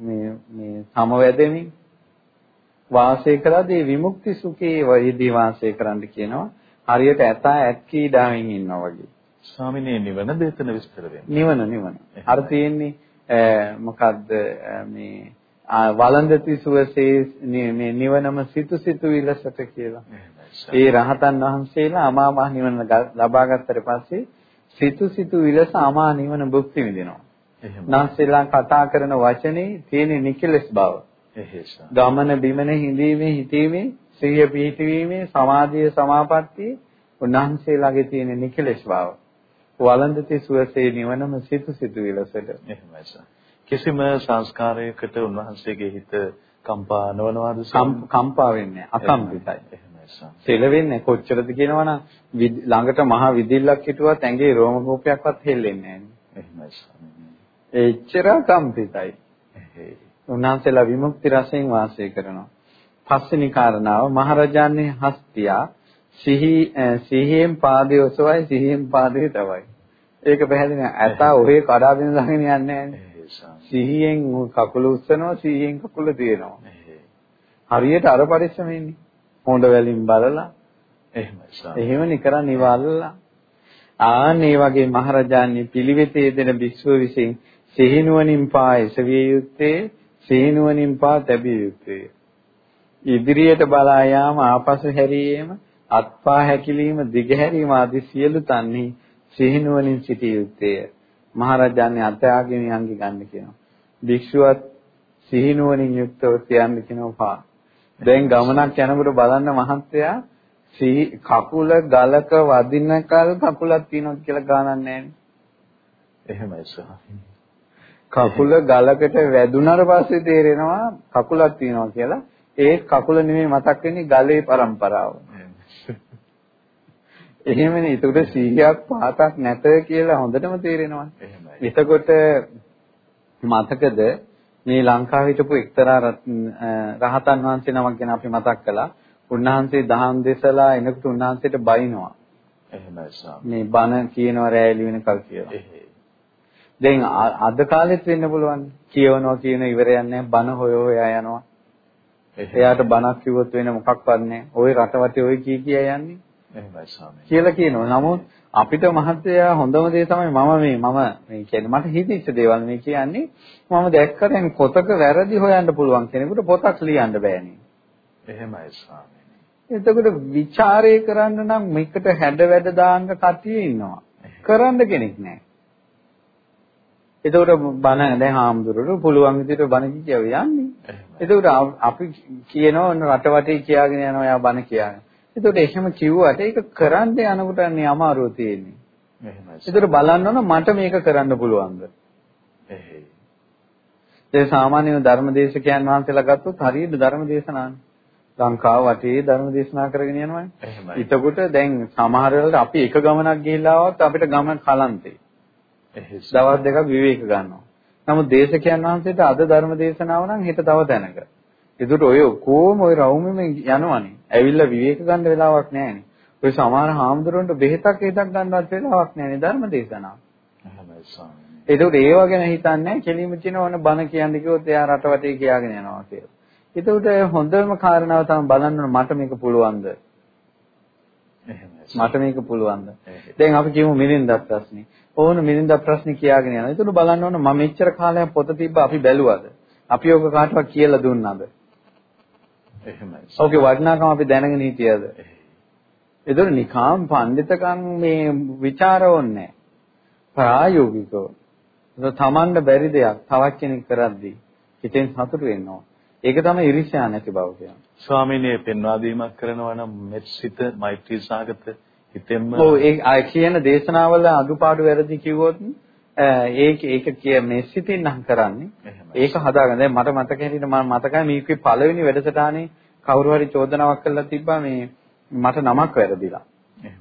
මේ මේ සමවැදෙමි වාසය කළාදී විමුක්ති සුඛේ වෛදී වාසය කරන්න කියනවා. හරියට ඇතා ඇත් කීඩාවෙන් ඉන්නවා වගේ. ස්වාමිනේ නිවන දෙතන විස්තර වෙනවා. නිවන නිවන. අර තියෙන්නේ මොකද්ද මේ වළඳති සුවසේ මේ නිවනම සිතු සිතු විලසට කියලා. ඒ රහතන් වහන්සේලා අමා මහ නිවන ලබා ගත්තට පස්සේ සිතු සිතු විලස අමා නිවන භුක්ති විඳිනවා. නාස්සෙලා කතා කරන වචනේ තියෙන නිකලස් බව. ගමන බිමන හිඳීමේ හිතීමේ සිහිය පිහිටීමේ සමාධිය සමාපත්තිය උන්වහන්සේලාගේ තියෙන නිකලස් බව. වළඳති සුවසේ නිවනම සිතු සිතු විලසට. එහෙමයි සර්. කිසිම සංස්කාරයකට උන්වහන්සේගේ හිත කම්පා නොවනවාද කම්පා වෙන්නේ අකම්පිතයි. සෙලවෙන්නේ කොච්චරද කියනවනම් ළඟට මහා විදිල්ලක් හිටුවත් ඇඟේ රෝම කෝපයක්වත් හෙල්ලෙන්නේ නැහැ. එච්චර කම්පිතයි. උන්වහන්සේලා විමුක්ති රසයෙන් වාසය කරනවා. පස්වෙනි කාරණාව මහරජාණන් හස්තියා සිහි සිහියෙන් පාදේ ඔසවයි සිහියෙන් පාදේ තවයි. ඒක පැහැදිලි නෑ. ඇතා ඔහේ කඩාගෙන ළඟින් යන්නේ. සිහියෙන් කකුල උස්සනවා සිහියෙන් කකුල තියනවා. හරියට අර පරිස්සමෙන්නේ. හොඬ වැලින් බලලා එහෙමයි. එහෙමනේ කරන්නේ වල්ලා. ආන් මේ වගේ මහරජාණන් පිළිවෙතේ දෙන භික්ෂුව විසින් සිහිනුවණින් පා එසවිය යුත්තේ සිහිනුවණින් පා තැබිය යුත්තේ. ඉදිරියට බලා යාම ආපසු හැරීම අත්පා හැකිලිම දිගහැරීම ආදී සියලු තන්හි සිහිනුවණින් සිටිය යුත්තේය. මහරජාණන් අත්‍යාගයෙන් යංගි ගන්න කියනවා. භික්ෂුවත් සිහිනුවණින් යුක්තව තියන්න කියනවා. දැන් ගමනක් යනකොට බලන්න මහත්තයා කකුල ගලක වදිනකල් කකුලක් තියෙනවා කියලා ගානක් නැහැ එහෙමයි ස්වාමීනි. කකුල ගලකට වැදුනට පස්සේ තේරෙනවා කකුලක් තියෙනවා කියලා. ඒ කකුල නෙමෙයි මතක් වෙන්නේ ගලේ પરම්පරාව. එහෙමනේ. ඒකට 100ක් පාතක් නැත කියලා හොඳටම තේරෙනවා. එහෙමයි. එතකොට මතකද මේ ලංකාවේ හිටපු එක්තරා රහතන් වහන්සේ නමක් ගැන අපි මතක් කළා. උන්වහන්සේ දහම් දෙසලා එනකොට උන්වහන්සේට බයිනවා. එහෙමයි ස්වාමී. මේ බණ කියනවා රැලි වෙනකල් කියලා. දැන් අද කාලෙත් වෙන්න පුළුවන්. කියවනවා කියන ඉවරයක් නැහැ. බණ හොය හොයා යනවා. එයාට බණක් කිව්වොත් වෙන මොකක්වත් නැහැ. ওই රටවටේ ওই කී කියා යන්නේ. එහෙමයි ස්වාමී. කියලා කියනවා. නමුත් අපිට මහත්තයා හොඳම දේ තමයි මම මේ මම මේ කියන්නේ මට හිතෙච්ච දේවල් මේ කියන්නේ මම දැක්ක දැන් පොතක වැරදි හොයන්න පුළුවන් කෙනෙකුට පොතක් ලියන්න බෑනේ. එහෙමයි ස්වාමී. එතකොට ਵਿਚාරය කරන්න නම් මේකට හැඩ වැඩ දාන්න කතිය ඉන්නවා. කරන්න කෙනෙක් නැහැ. එතකොට බණ දැන් හාමුදුරුවෝ පුළුවන් විදිහට බණ කියව යන්නේ. එතකොට අපි කියනවා රටවටේ කියාගෙන යනවා යා බණ කියන්නේ. එතකොට එහෙම කිව්වට ඒක කරන්න යනකොට අනේ අමාරුව තියෙන්නේ. එහෙමයි. එතකොට බලන්න ඕන මට මේක කරන්න පුළුවන්ද? එහෙයි. ඒ සාමාන්‍යව ධර්මදේශකයන් වහන්සේලා ගත්තොත් හරියට ධර්ම දේශනානේ. ලංකාව වටේ ධර්ම දේශනා කරගෙන යනවානේ. එහෙමයි. එතකොට දැන් සමහර වෙලාවට අපි එක ගමනක් ගිහිල්ලා આવත් අපිට ගමන කලන්තේ. දවස් දෙකක් විවේක ගන්නවා. නමුත් දේශකයන් වහන්සේට අද ධර්ම දේශනාව නම් හෙට තව තැනක. ඒකට ඔය කොහොම ඔය රවුමෙම යනවනේ. ඇවිල්ලා විවේක ගන්න වෙලාවක් නැහැනේ. ඔය සමහර හාමුදුරන්ට බෙහෙතක් හේතක් ගන්නවත් වෙලාවක් නැහැනේ ධර්ම දේශනාව. එහෙමයි ස්වාමී. ඒකට ඒව ගැන හිතන්නේ කෙලින්ම කියන ඕන බණ කියන්නේ කිව්වොත් එයා රටවටේ කියාගෙන යනවා කියලා. එතකොට හොඳම කාරණාව තමයි බලන්න මට මේක පුළුවන්ද? මට මේක පුළුවන්ද? දැන් අපි කියමු මිලින්දක් ප්‍රශ්නේ. ඕන මිලින්දක් ප්‍රශ්නේ කියාගෙන යනවා. එතකොට බලන්න ඕන මම මෙච්චර කාලයක් පොත තිබ්බ අපි බැලුවද? අපි ඔක කාටවත් කියලා දුන්නාද? එහෙමයි. ඔකේ වටිනාකම අපි දැනගෙන හිටියද? එතකොට නිකාම් පඬිතකම් මේ ਵਿਚාර ඕනේ ප්‍රායෝගිකව. ඒක තමන්ට බැරි දෙයක් තවත් කෙනෙක් කරද්දී හිතෙන් සතුටු ඕන. ඒක තමයි ඉරිෂ්‍යා නැති බව කියන්නේ. ස්වාමීනි පෙන්වා දීමක් කරනවා නම් මෙත්සිත මෛත්‍රී සාගත හිතෙන්ම ඔව් ඒ කියන දේශනාවල අඩුපාඩු වැරදි කිව්වොත් ඒක ඒක කිය මෙත්සිතින් නම් කරන්නේ. ඒක හදාගන්න. දැන් මට මතක හැටියට මම මතකයි මේකේ පළවෙනි වැඩසටහනේ කවුරු හරි චෝදනාවක් කළා තිබ්බා මේ මට නමක් වැරදිලා.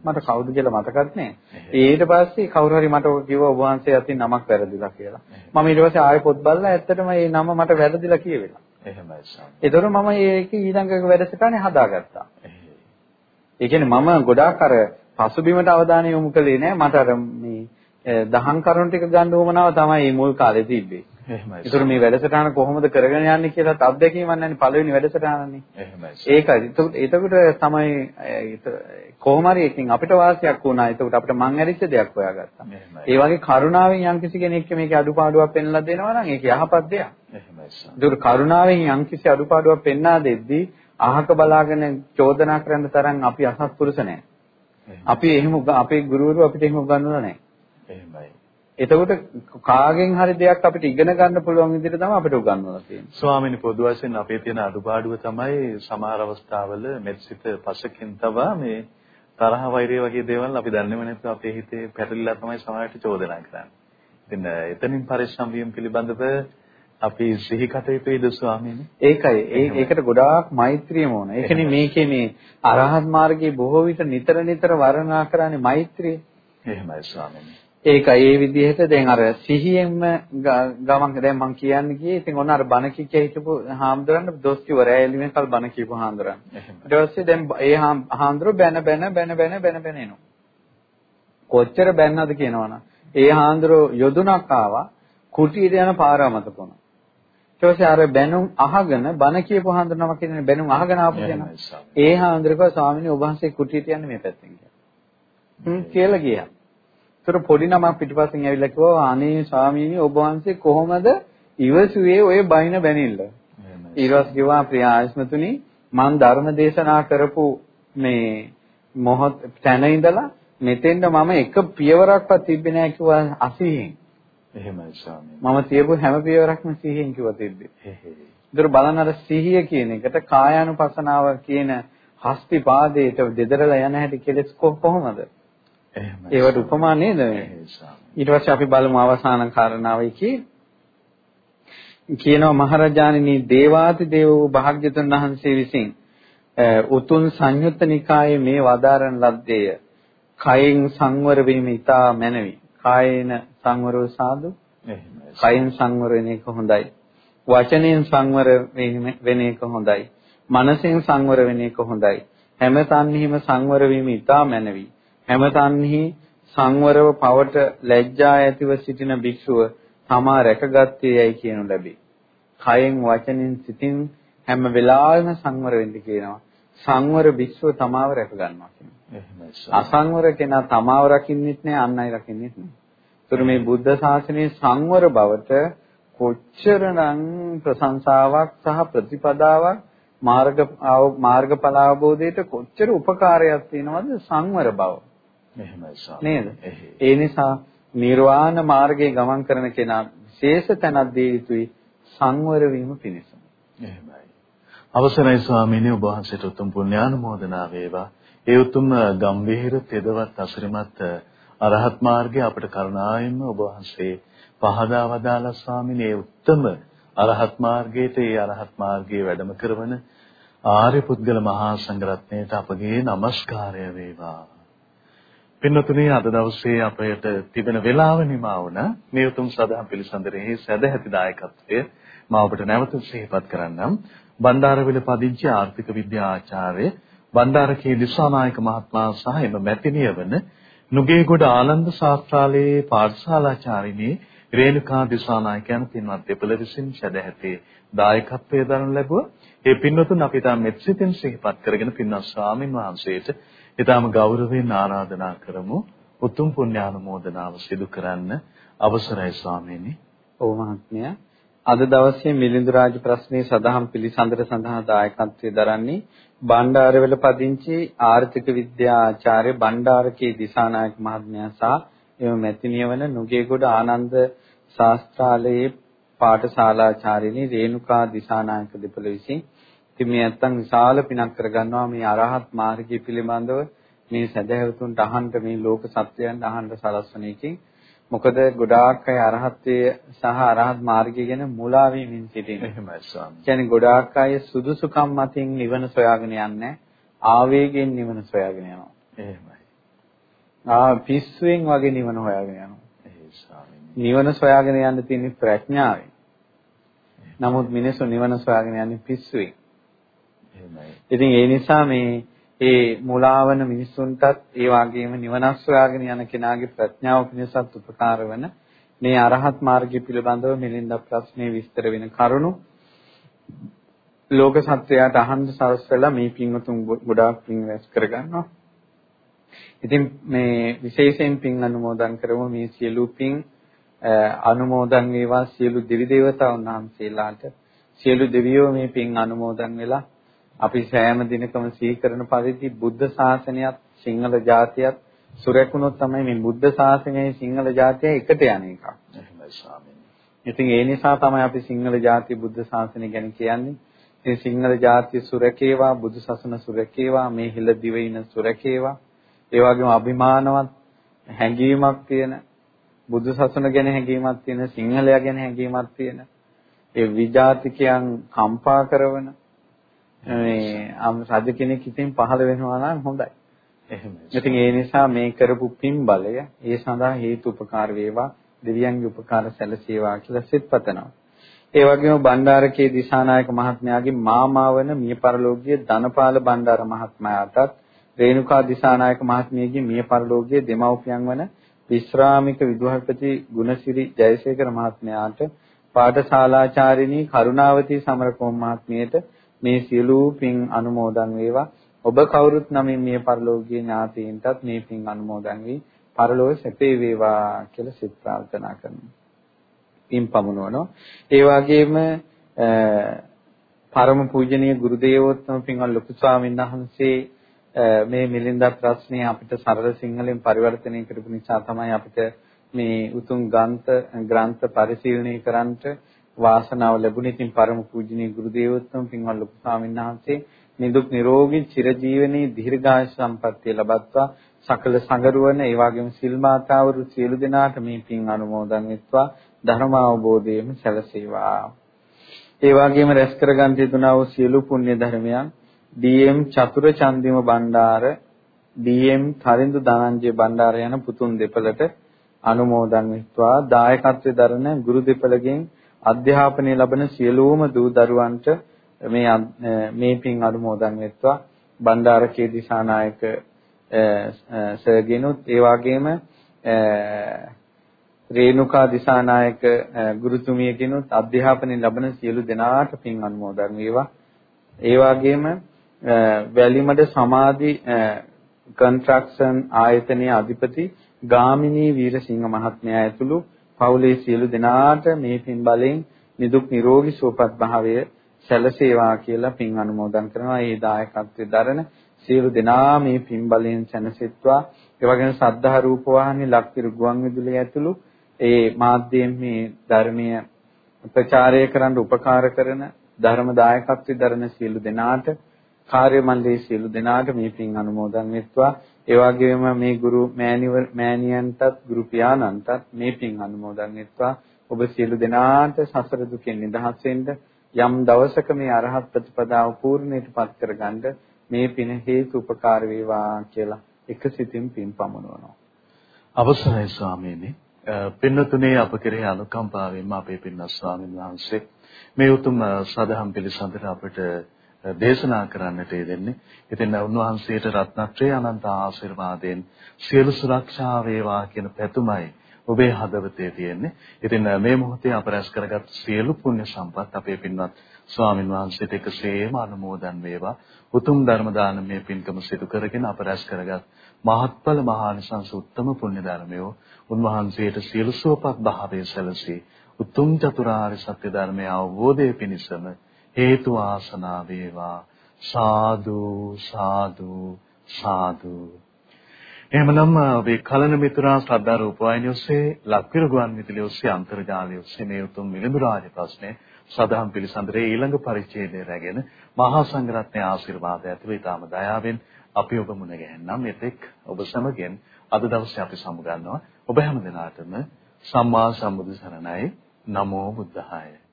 මට කවුද කියලා මතකත් නෑ. ඊට පස්සේ කවුරු හරි මට ඔක කිව්වා ඔබ වහන්සේ අතින් නමක් වැරදිලා කියලා. මම ඊට පස්සේ ආයෙ පොත් බලලා ඇත්තටම මේ නම මට වැරදිලා කියවෙලා. එහෙමයි සාම. ඒතර මම ඒක ඊළඟ වැඩසටහනේ හදාගත්තා. ඒ කියන්නේ මම ගොඩාක් අර පසුබිමට අවධානය යොමු කළේ නෑ මට අර මේ දහම් කරුණු ටික ගන්න උවමනාව තමයි මුල් කාලේ තිබ්බේ. එහෙමයි. ඒතර මේ වැඩසටහන කොහොමද කරගෙන යන්නේ කියලා අත්දැකීමක් නැන්නේ පළවෙනි වැඩසටහනනේ. එහෙමයි. ඒකයි. එතකොට තමයි කොහොම හරි ඉතින් අපිට වාසියක් වුණා. එතකොට අපිට මං ඇරිච්ච දෙයක් හොයාගත්තා. ඒ වගේ කරුණාවෙන් යම්කිසි කෙනෙක් මේකේ අඩුපාඩුවක් පෙන්ලා දෙනවා නම් ඒක යහපත් දෙයක්. එහෙමයි. ඒක කරුණාවෙන් යම්කිසි අඩුපාඩුවක් පෙන්වා දෙද්දී අහක බලාගෙන චෝදනා කරන්න තරම් අපි අසත්පුරුෂ නැහැ. අපි එහෙම අපේ ගුරුවරු අපිට එහෙම උගන්වලා නැහැ. එහෙමයි. එතකොට කාගෙන් හරි දෙයක් අපිට ඉගෙන ගන්න පුළුවන් විදිහට තමයි අපිට උගන්වලා තියෙන්නේ. ස්වාමීනි පොදු වශයෙන් අපේ තියෙන අඩුපාඩුව තමයි සමහර අවස්ථාවල මෙත්සිත පසකින් තබා මේ තරහ වෛරය වගේ දේවල් අපි දන්නේම නැත්නම් අපේ හිතේ පැටලිලා තමයි සමහරට චෝදනා කරන්නේ. ඉතින් එතනින් පරිස්සම් වීම පිළිබඳව අපි සිහි කටයුතුයිද ස්වාමීනි? ඒකයි. ඒකට ගොඩාක් මෛත්‍රියම ඕන. ඒකනේ මේකේ මේ අරහත් මාර්ගයේ බොහෝ විට නිතර නිතර වර්ණනා කරන්නේ මෛත්‍රිය. එහෙමයි ස්වාමීනි. ඒකයි ඒ විදිහට දැන් අර සිහියෙන්ම ගමන් දැන් මම කියන්නේ ගියේ ඉතින් ඔන්න අර බණ කිච්ච හිටපු හාමුදුරන් දොස් කිව්වරෑ එළිමේ කල් බණ කියපු හාමුදුරන්. ඊට පස්සේ දැන් ඒ හාමුදුර බැන බැන බැන බැන බැන බැන එනවා. කොච්චර බැන්නද කියනවනම් ඒ හාමුදුර යොදුනක් ආවා කුටියට යන පාර අමතක වුණා. ඊට පස්සේ අර බැනුම් අහගෙන බණ කියපු හඳුනම කියන්නේ බැනුම් අහගෙන ආපු කෙනා. ඒ හඳුනක ස්වාමීනි වහන්සේ කුටියට යන්නේ මේ පැත්තෙන් කියලා. කියලා ගියා. ඒතර පොඩි නමක් පිටිපස්සෙන් ඇවිල්ලා කිව්වා අනේ ස්වාමීනි ඔබ වහන්සේ කොහොමද ඉවසුවේ ඔය බයින බැනිල්ල? ඊළඟ කිව්වා ප්‍රිය ආයස්මතුනි මම ධර්ම දේශනා කරපු මේ මොහොත තැන ඉඳලා මෙතෙන්ද මම එක පියවරක්වත් තිබ්බේ නැහැ කිව්වා අසීහෙන්. එහෙමයි ස්වාමීනි. මම තියපු හැම පියවරක්ම සිහියෙන් කිව්වා තිබ්බේ. ඒතර බලන්න අර සිහිය කියන එකට කායානුපසනාව කියන හස්ති පාදයට දෙදරලා යන හැටි කෙලස් කොහොමද? ඒවට උපමා නේද මේ? ඊට පස්සේ අපි බලමු අවසාන කාරණාවයි කී කියනවා මහරජාණෙනි දේවාති දේව භාග්‍යතුන් වහන්සේ විසින් උතුම් සංයුත්ත නිකායේ මේ වදාරන ලද්දේය. කයෙන් සංවර වීම ඉතා මැනවි. කායේන සංවරව සාදු. කයෙන් සංවර වෙන එක හොඳයි. වචනයෙන් සංවර වෙන එක හොඳයි. මනසෙන් සංවර වෙන එක හොඳයි. හැම තන්හිම සංවර වීම ඉතා මැනවි. හැම තන්හි සංවරව පවට ලැජ්ජා ඇතිව සිටින භික්ෂුව තමා රැකගත්තේ යයි කියනු ලැබේ. කයෙන් වචනෙන් සිතින් හැම වෙලාවෙම සංවර වෙන්න කියනවා. සංවර භික්ෂුව තමාව රැක ගන්නවා කියනවා. අසංවර කෙනා තමාව රකින්නෙත් නෑ අන් අය රකින්නෙත් නෑ. ඒතර මේ බුද්ධ ශාසනයේ සංවර බවට කොච්චරනම් ප්‍රශංසාවක් සහ ප්‍රතිපදාවක් මාර්ග මාර්ගඵල අවබෝධයට කොච්චර උපකාරයක් තියෙනවද සංවර බව. නේද? ඒ නිසා නිර්වාණ මාර්ගයේ ගමන් කරන කෙනා විශේෂ තැනක් දී යුතුයි සංවර වීම පිණිස. එහෙමයි. අවසරයි ස්වාමීනි ඔබ වහන්සේට උතුම් පුණ්‍යානුමෝදනා වේවා. ඒ උතුම් ගම්භීර තෙදවත් අසිරිමත් අරහත් මාර්ගය අපට කරුණාවෙන්ම ඔබ වහන්සේ පහදා වදාලා ස්වාමීනි ඒ උත්තම අරහත් මාර්ගයට ඒ අරහත් මාර්ගයේ වැඩම කරවන ආර්ය පුද්ගල මහා සංඝරත්නයට අපගේ নমස්කාරය වේවා. පින්නතුනේ අද දවසේ අපයට තිබෙන වේලාව නිමා වුණා. මේ උතුම් සදහම් පිළිසඳරෙහි සදැහැති දායකත්වය මා ඔබට නැවත සිහිපත් කරන්නම්. බණ්ඩාරවිල පදිංචි ආර්ථික විද්‍යා ආචාර්ය බණ්ඩාරකේ දිසානායක මහත්මයා සහ එම මැතිණිය වන නුගේගොඩ ආනන්ද ශාස්ත්‍රාලයේ පාඨශාලාචාරිණී රේණුකා දිසානායක යන පින්වත් දෙපළ විසින් සදැහැති දායකත්වයේ දරනු ලැබුවා. ඒ පින්වතුන් අපි තාම මෙත්සිතින් සිහිපත් කරගෙන පින්වත් ස්වාමින් වහන්සේට ඊටම ගෞරවයෙන් ආරාධනා කරමු උතුම් පුණ්‍යානුමෝදනාව සිදු කරන්න අවසරයි ස්වාමීනි. ඔව් මහත්මයා. අද දවසේ මිලිඳු රාජ ප්‍රශ්නයේ සදහම් පිළිසඳර සඳහා දායකත්වයේ දරන්නේ බණ්ඩාරවල පදිංචි ආර්ථික විද්‍යා ආචාර්ය බණ්ඩාරකේ දිසානායක මහත්මයා සහ එම මැතිණිය වන නුගේගොඩ ආනන්ද ශාස්ත්‍රාලයේ පාඨශාලාචාර්යිනී රේණුකා දිසානායක දෙපළ විසින් ඉතින් මේ නැත්තම් විශාල පිනක් කරගන්නවා මේ අරහත් මාර්ගය පිළිබඳව මේ සදහැවතුන්ට අහන්න මේ ලෝක සත්‍යයන් අහන්න සලස්වන එකකින් මොකද ගොඩාක් අය අරහත්ත්වයේ සහ අරහත් මාර්ගය ගැන මුලා වීමින් සිටිනවා. එහෙමයි ස්වාමී. කියන්නේ ගොඩාක් අය සුදුසුකම් මතින් නිවන සොයාගෙන යන්නේ ආවේගයෙන් නිවන සොයාගෙන යනවා. එහෙමයි. ආ පිස්සුවෙන් වගේ නිවන හොයාගෙන යනවා. නිවන සොයාගෙන යන්න තියෙන ප්‍රඥාවෙන්. නමුත් මිනිස්සු නිවන සොයාගෙන යන්නේ පිස්සුවෙන්. ඉතින් ඒ නිසා මේ ඒ මුලාවන මිනිසුන්ටත් ඒ වගේම නිවනස් සොයාගෙන යන කෙනාගේ ප්‍රඥාව පිණිසත් උපකාර වෙන මේ අරහත් මාර්ගය පිළිබඳව මිලින්ද ප්‍රශ්නේ විස්තර වෙන කරුණු ලෝක සත්‍යයට අහන්න සරසලා මේ පින්වතුන් ගොඩාක් පින් රැස් කරගන්නවා. ඉතින් මේ විශේෂයෙන් පින් අනුමෝදන් කරමු මේ සියලු පින් අනුමෝදන් වේවා සියලු දෙවි දේවතාවුන් වහන්සේලාට සියලු දෙවියෝ මේ පින් අනුමෝදන් වෙලා අපි සෑම දිනකම සීකරන පරිදි බුද්ධ ශාසනයත් සිංහල ජාතියත් සුරැකුණොත් තමයි මේ බුද්ධ ශාසනයයි සිංහල ජාතියයි එකට යන එක. ඉතින් ඒ නිසා තමයි අපි සිංහල ජාතිය බුද්ධ ශාසනය ගැන කියන්නේ. ඉතින් සිංහල ජාතිය සුරැකේවා බුදු සසුන සුරැකේවා මේ හිල දිවයින සුරැකේවා. ඒ වගේම අභිමානවත් හැඟීමක් තියෙන බුදු සසුන ගැන හැඟීමක් තියෙන සිංහලයා ගැන හැඟීමක් තියෙන ඒ විජාතිකයන් කම්පා කරන මේ රජ කෙනෙක් ඉතින් පහළ වෙනවා නම් හොඳයි. එහෙමයි. ඉතින් ඒ නිසා මේ කරපු පින් බලය ඒ සඳහා හේතු උපකාර වේවා, දෙවියන්ගේ උපකාර සැලසේවා කියලා සිත පතනවා. ඒ වගේම බණ්ඩාරකේ දිසානායක මහත්මයාගේ මාමා වන මිය පරලෝකීය ධනපාල බණ්ඩාර මහත්මයාටත් රේණුකා දිසානායක මහත්මියගේ මිය පරලෝකීය දෙමව්පියන් වන විශ්‍රාමික විදුහල්පති ගුණසිරි ජයසේකර මහත්මයාට පාඨශාලාචාරිණී කරුණාවතී සමරකෝම් මහත්මියට මේ සියලු පින් අනුමෝදන් වේවා. ඔබ කවුරුත් නමින් මේ පරලෝකීය ඥාතීන්ටත් මේ පින් අනුමෝදන් වී පරලෝක සැපේ වේවා කියලා සිත ප්‍රාර්ථනා කරනවා. පින් පමුණවනවා. ඒ වගේම පරම පූජනීය ගුරු දේවෝත්තම පින්වත් ලොකු ස්වාමීන් වහන්සේ මේ මිලින්දත් රත්නය අපිට සරල සිංහලෙන් පරිවර්තනය කරපු නිසා තමයි අපිට මේ උතුම් ග්‍රන්ථ ග්‍රන්ථ පරිශීලනය කරන්නට වාසනාව ලැබුණේ. ඉතින් පරම පූජනීය ගුරු දේවෝත්තම පින්වත් ලොකු ස්වාමීන් වහන්සේ නිදුක් නිරෝගී චිරජීවනයේ දීර්ඝායු සම්පන්නිය ලබත්වා සකල සංගරුවන ඒ වගේම සිල් මාතාවරු සියලු දෙනාට මේ පින් අනුමෝදන් වෙත්වා ධර්ම අවබෝධයෙන් සැලසේවා. ඒ වගේම රැස් කරගන්න තිබුණා වූ සියලු පුණ්‍ය ධර්මයන් DM චතුර චන්දිම බණ්ඩාර DM තරිඳු ධනංජය බණ්ඩාර යන පුතුන් දෙපළට අනුමෝදන් වෙත්වා දායකත්වයේ දරන ගුරු දෙපළගෙන් අධ්‍යාපනය ලබන සියලුම දූ දරුවන්ට මේ මේ පින් අනුමෝදන් වෙත්වා බණ්ඩාර කේ දිසානායක සර්ගෙනුත් ඒ වගේම රේණුකා දිසානායක ගුරුතුමියකිනුත් අධ්‍යාපනය ලබන සියලු දෙනාට පින් අනුමෝදන් වේවා. ඒ වගේම වැලිමඩ සමාධි කන්ස්ට්‍රක්ෂන් ආයතනයේ අධිපති ගාමිණී වීරසිංහ මහත්මයා ඇතුළු පවුලේ සියලු දෙනාට මේ පින් බලෙන් නිදුක් නිරෝගී සුවපත් භාවය සැලසේවා කියලා පින් අනුමෝදන් කරනවා. ඒ දායකත්වයේ දරන සියලු දෙනා මේ පින් බලෙන් සැනසෙත්වා. ඒ වගේම සද්ධා රූප වාහිනී ලක්තිරු ගුවන් විදුලිය ඇතුළු ඒ මාධ්‍යයෙන් මේ ධර්මීය ප්‍රචාරය කරන්න උපකාර කරන ධර්ම දායකත්වයේ දරන සියලු දෙනාට කාර්ය මණ්ඩලයේ සියලු දෙනාට මේ පින් අනුමෝදන් වෙත්වා ඒ වගේම මේ ගුරු මෑණියන්ටත් ගුරු පියාණන්ටත් මේ පින් අනුමෝදන් වෙත්වා. ඔබ සියලු දෙනාට සසර දුකෙන් නිදහස් වෙන්න යම් දවසක මේ අරහත් ප්‍රතිපදාව පූර්ණයටපත් කරගන්න මේ පින හේතු උපකාර වේවා කියලා එක සිතින් පින් පමුණවනවා. අවසරයි ස්වාමීනි. පින්නතුනේ අප කෙරෙහි අනුකම්පාවෙන්ම අපේ පින්වත් ස්වාමීන් වහන්සේ මේ උතුම් සදහම් පිළිසඳර අපට දේශනා කරන්නට යෙදෙන්නේ. ඉතින් උන්වහන්සේට රත්නත්‍රයේ අනන්ත ආශිර්වාදයෙන් සියලු සුරක්ෂා වේවා කියන පැතුමයි ඔබේ හදවතේ තියෙන්නේ. ඉතින් මේ මොහොතේ අප රැස් කරගත් සියලු පුණ්‍ය සම්පත් අපේ පින්වත් ස්වාමින් වහන්සේට එකසේම අනුමෝදන් වේවා. උතුම් ධර්ම දානමය පින්කම සිදු කරගෙන අප රැස් කරගත් මහත්ඵල මහානිසංස උත්තම පුණ්‍ය ධර්මය උන්වහන්සේට සියලු සුවපත් භාවයේ සැලසී උතුම් චතුරාර්ය සත්‍ය ධර්මය අවබෝධය පිණිසම හේතු ආසනා වේවා. සාදු සාදු සාදු. එහෙමනම් ඔබේ කලන මිතුරා ශ්‍රද්ධා රූපවාහිනිය ඔස්සේ ලක්විර ගුවන් විදුලිය ඔස්සේ අන්තර්ජාලය ඔස්සේ මේ උතුම් මිලිඳු රාජ ප්‍රශ්නේ සදාම් පිළිසඳරේ ඊළඟ පරිච්ඡේදය රැගෙන මහා සංඝරත්නයේ ආශිර්වාදය ඇතුළු ඊටම දයාවෙන් අපි ඔබ මුණ ගැහෙන්නම්. මෙතෙක් ඔබ සමගින් අද දවසේ අපි සමුගන්නවා. ඔබ හැම දිනාටම සම්මා සම්බුදු සරණයි. නමෝ බුද්ධාය.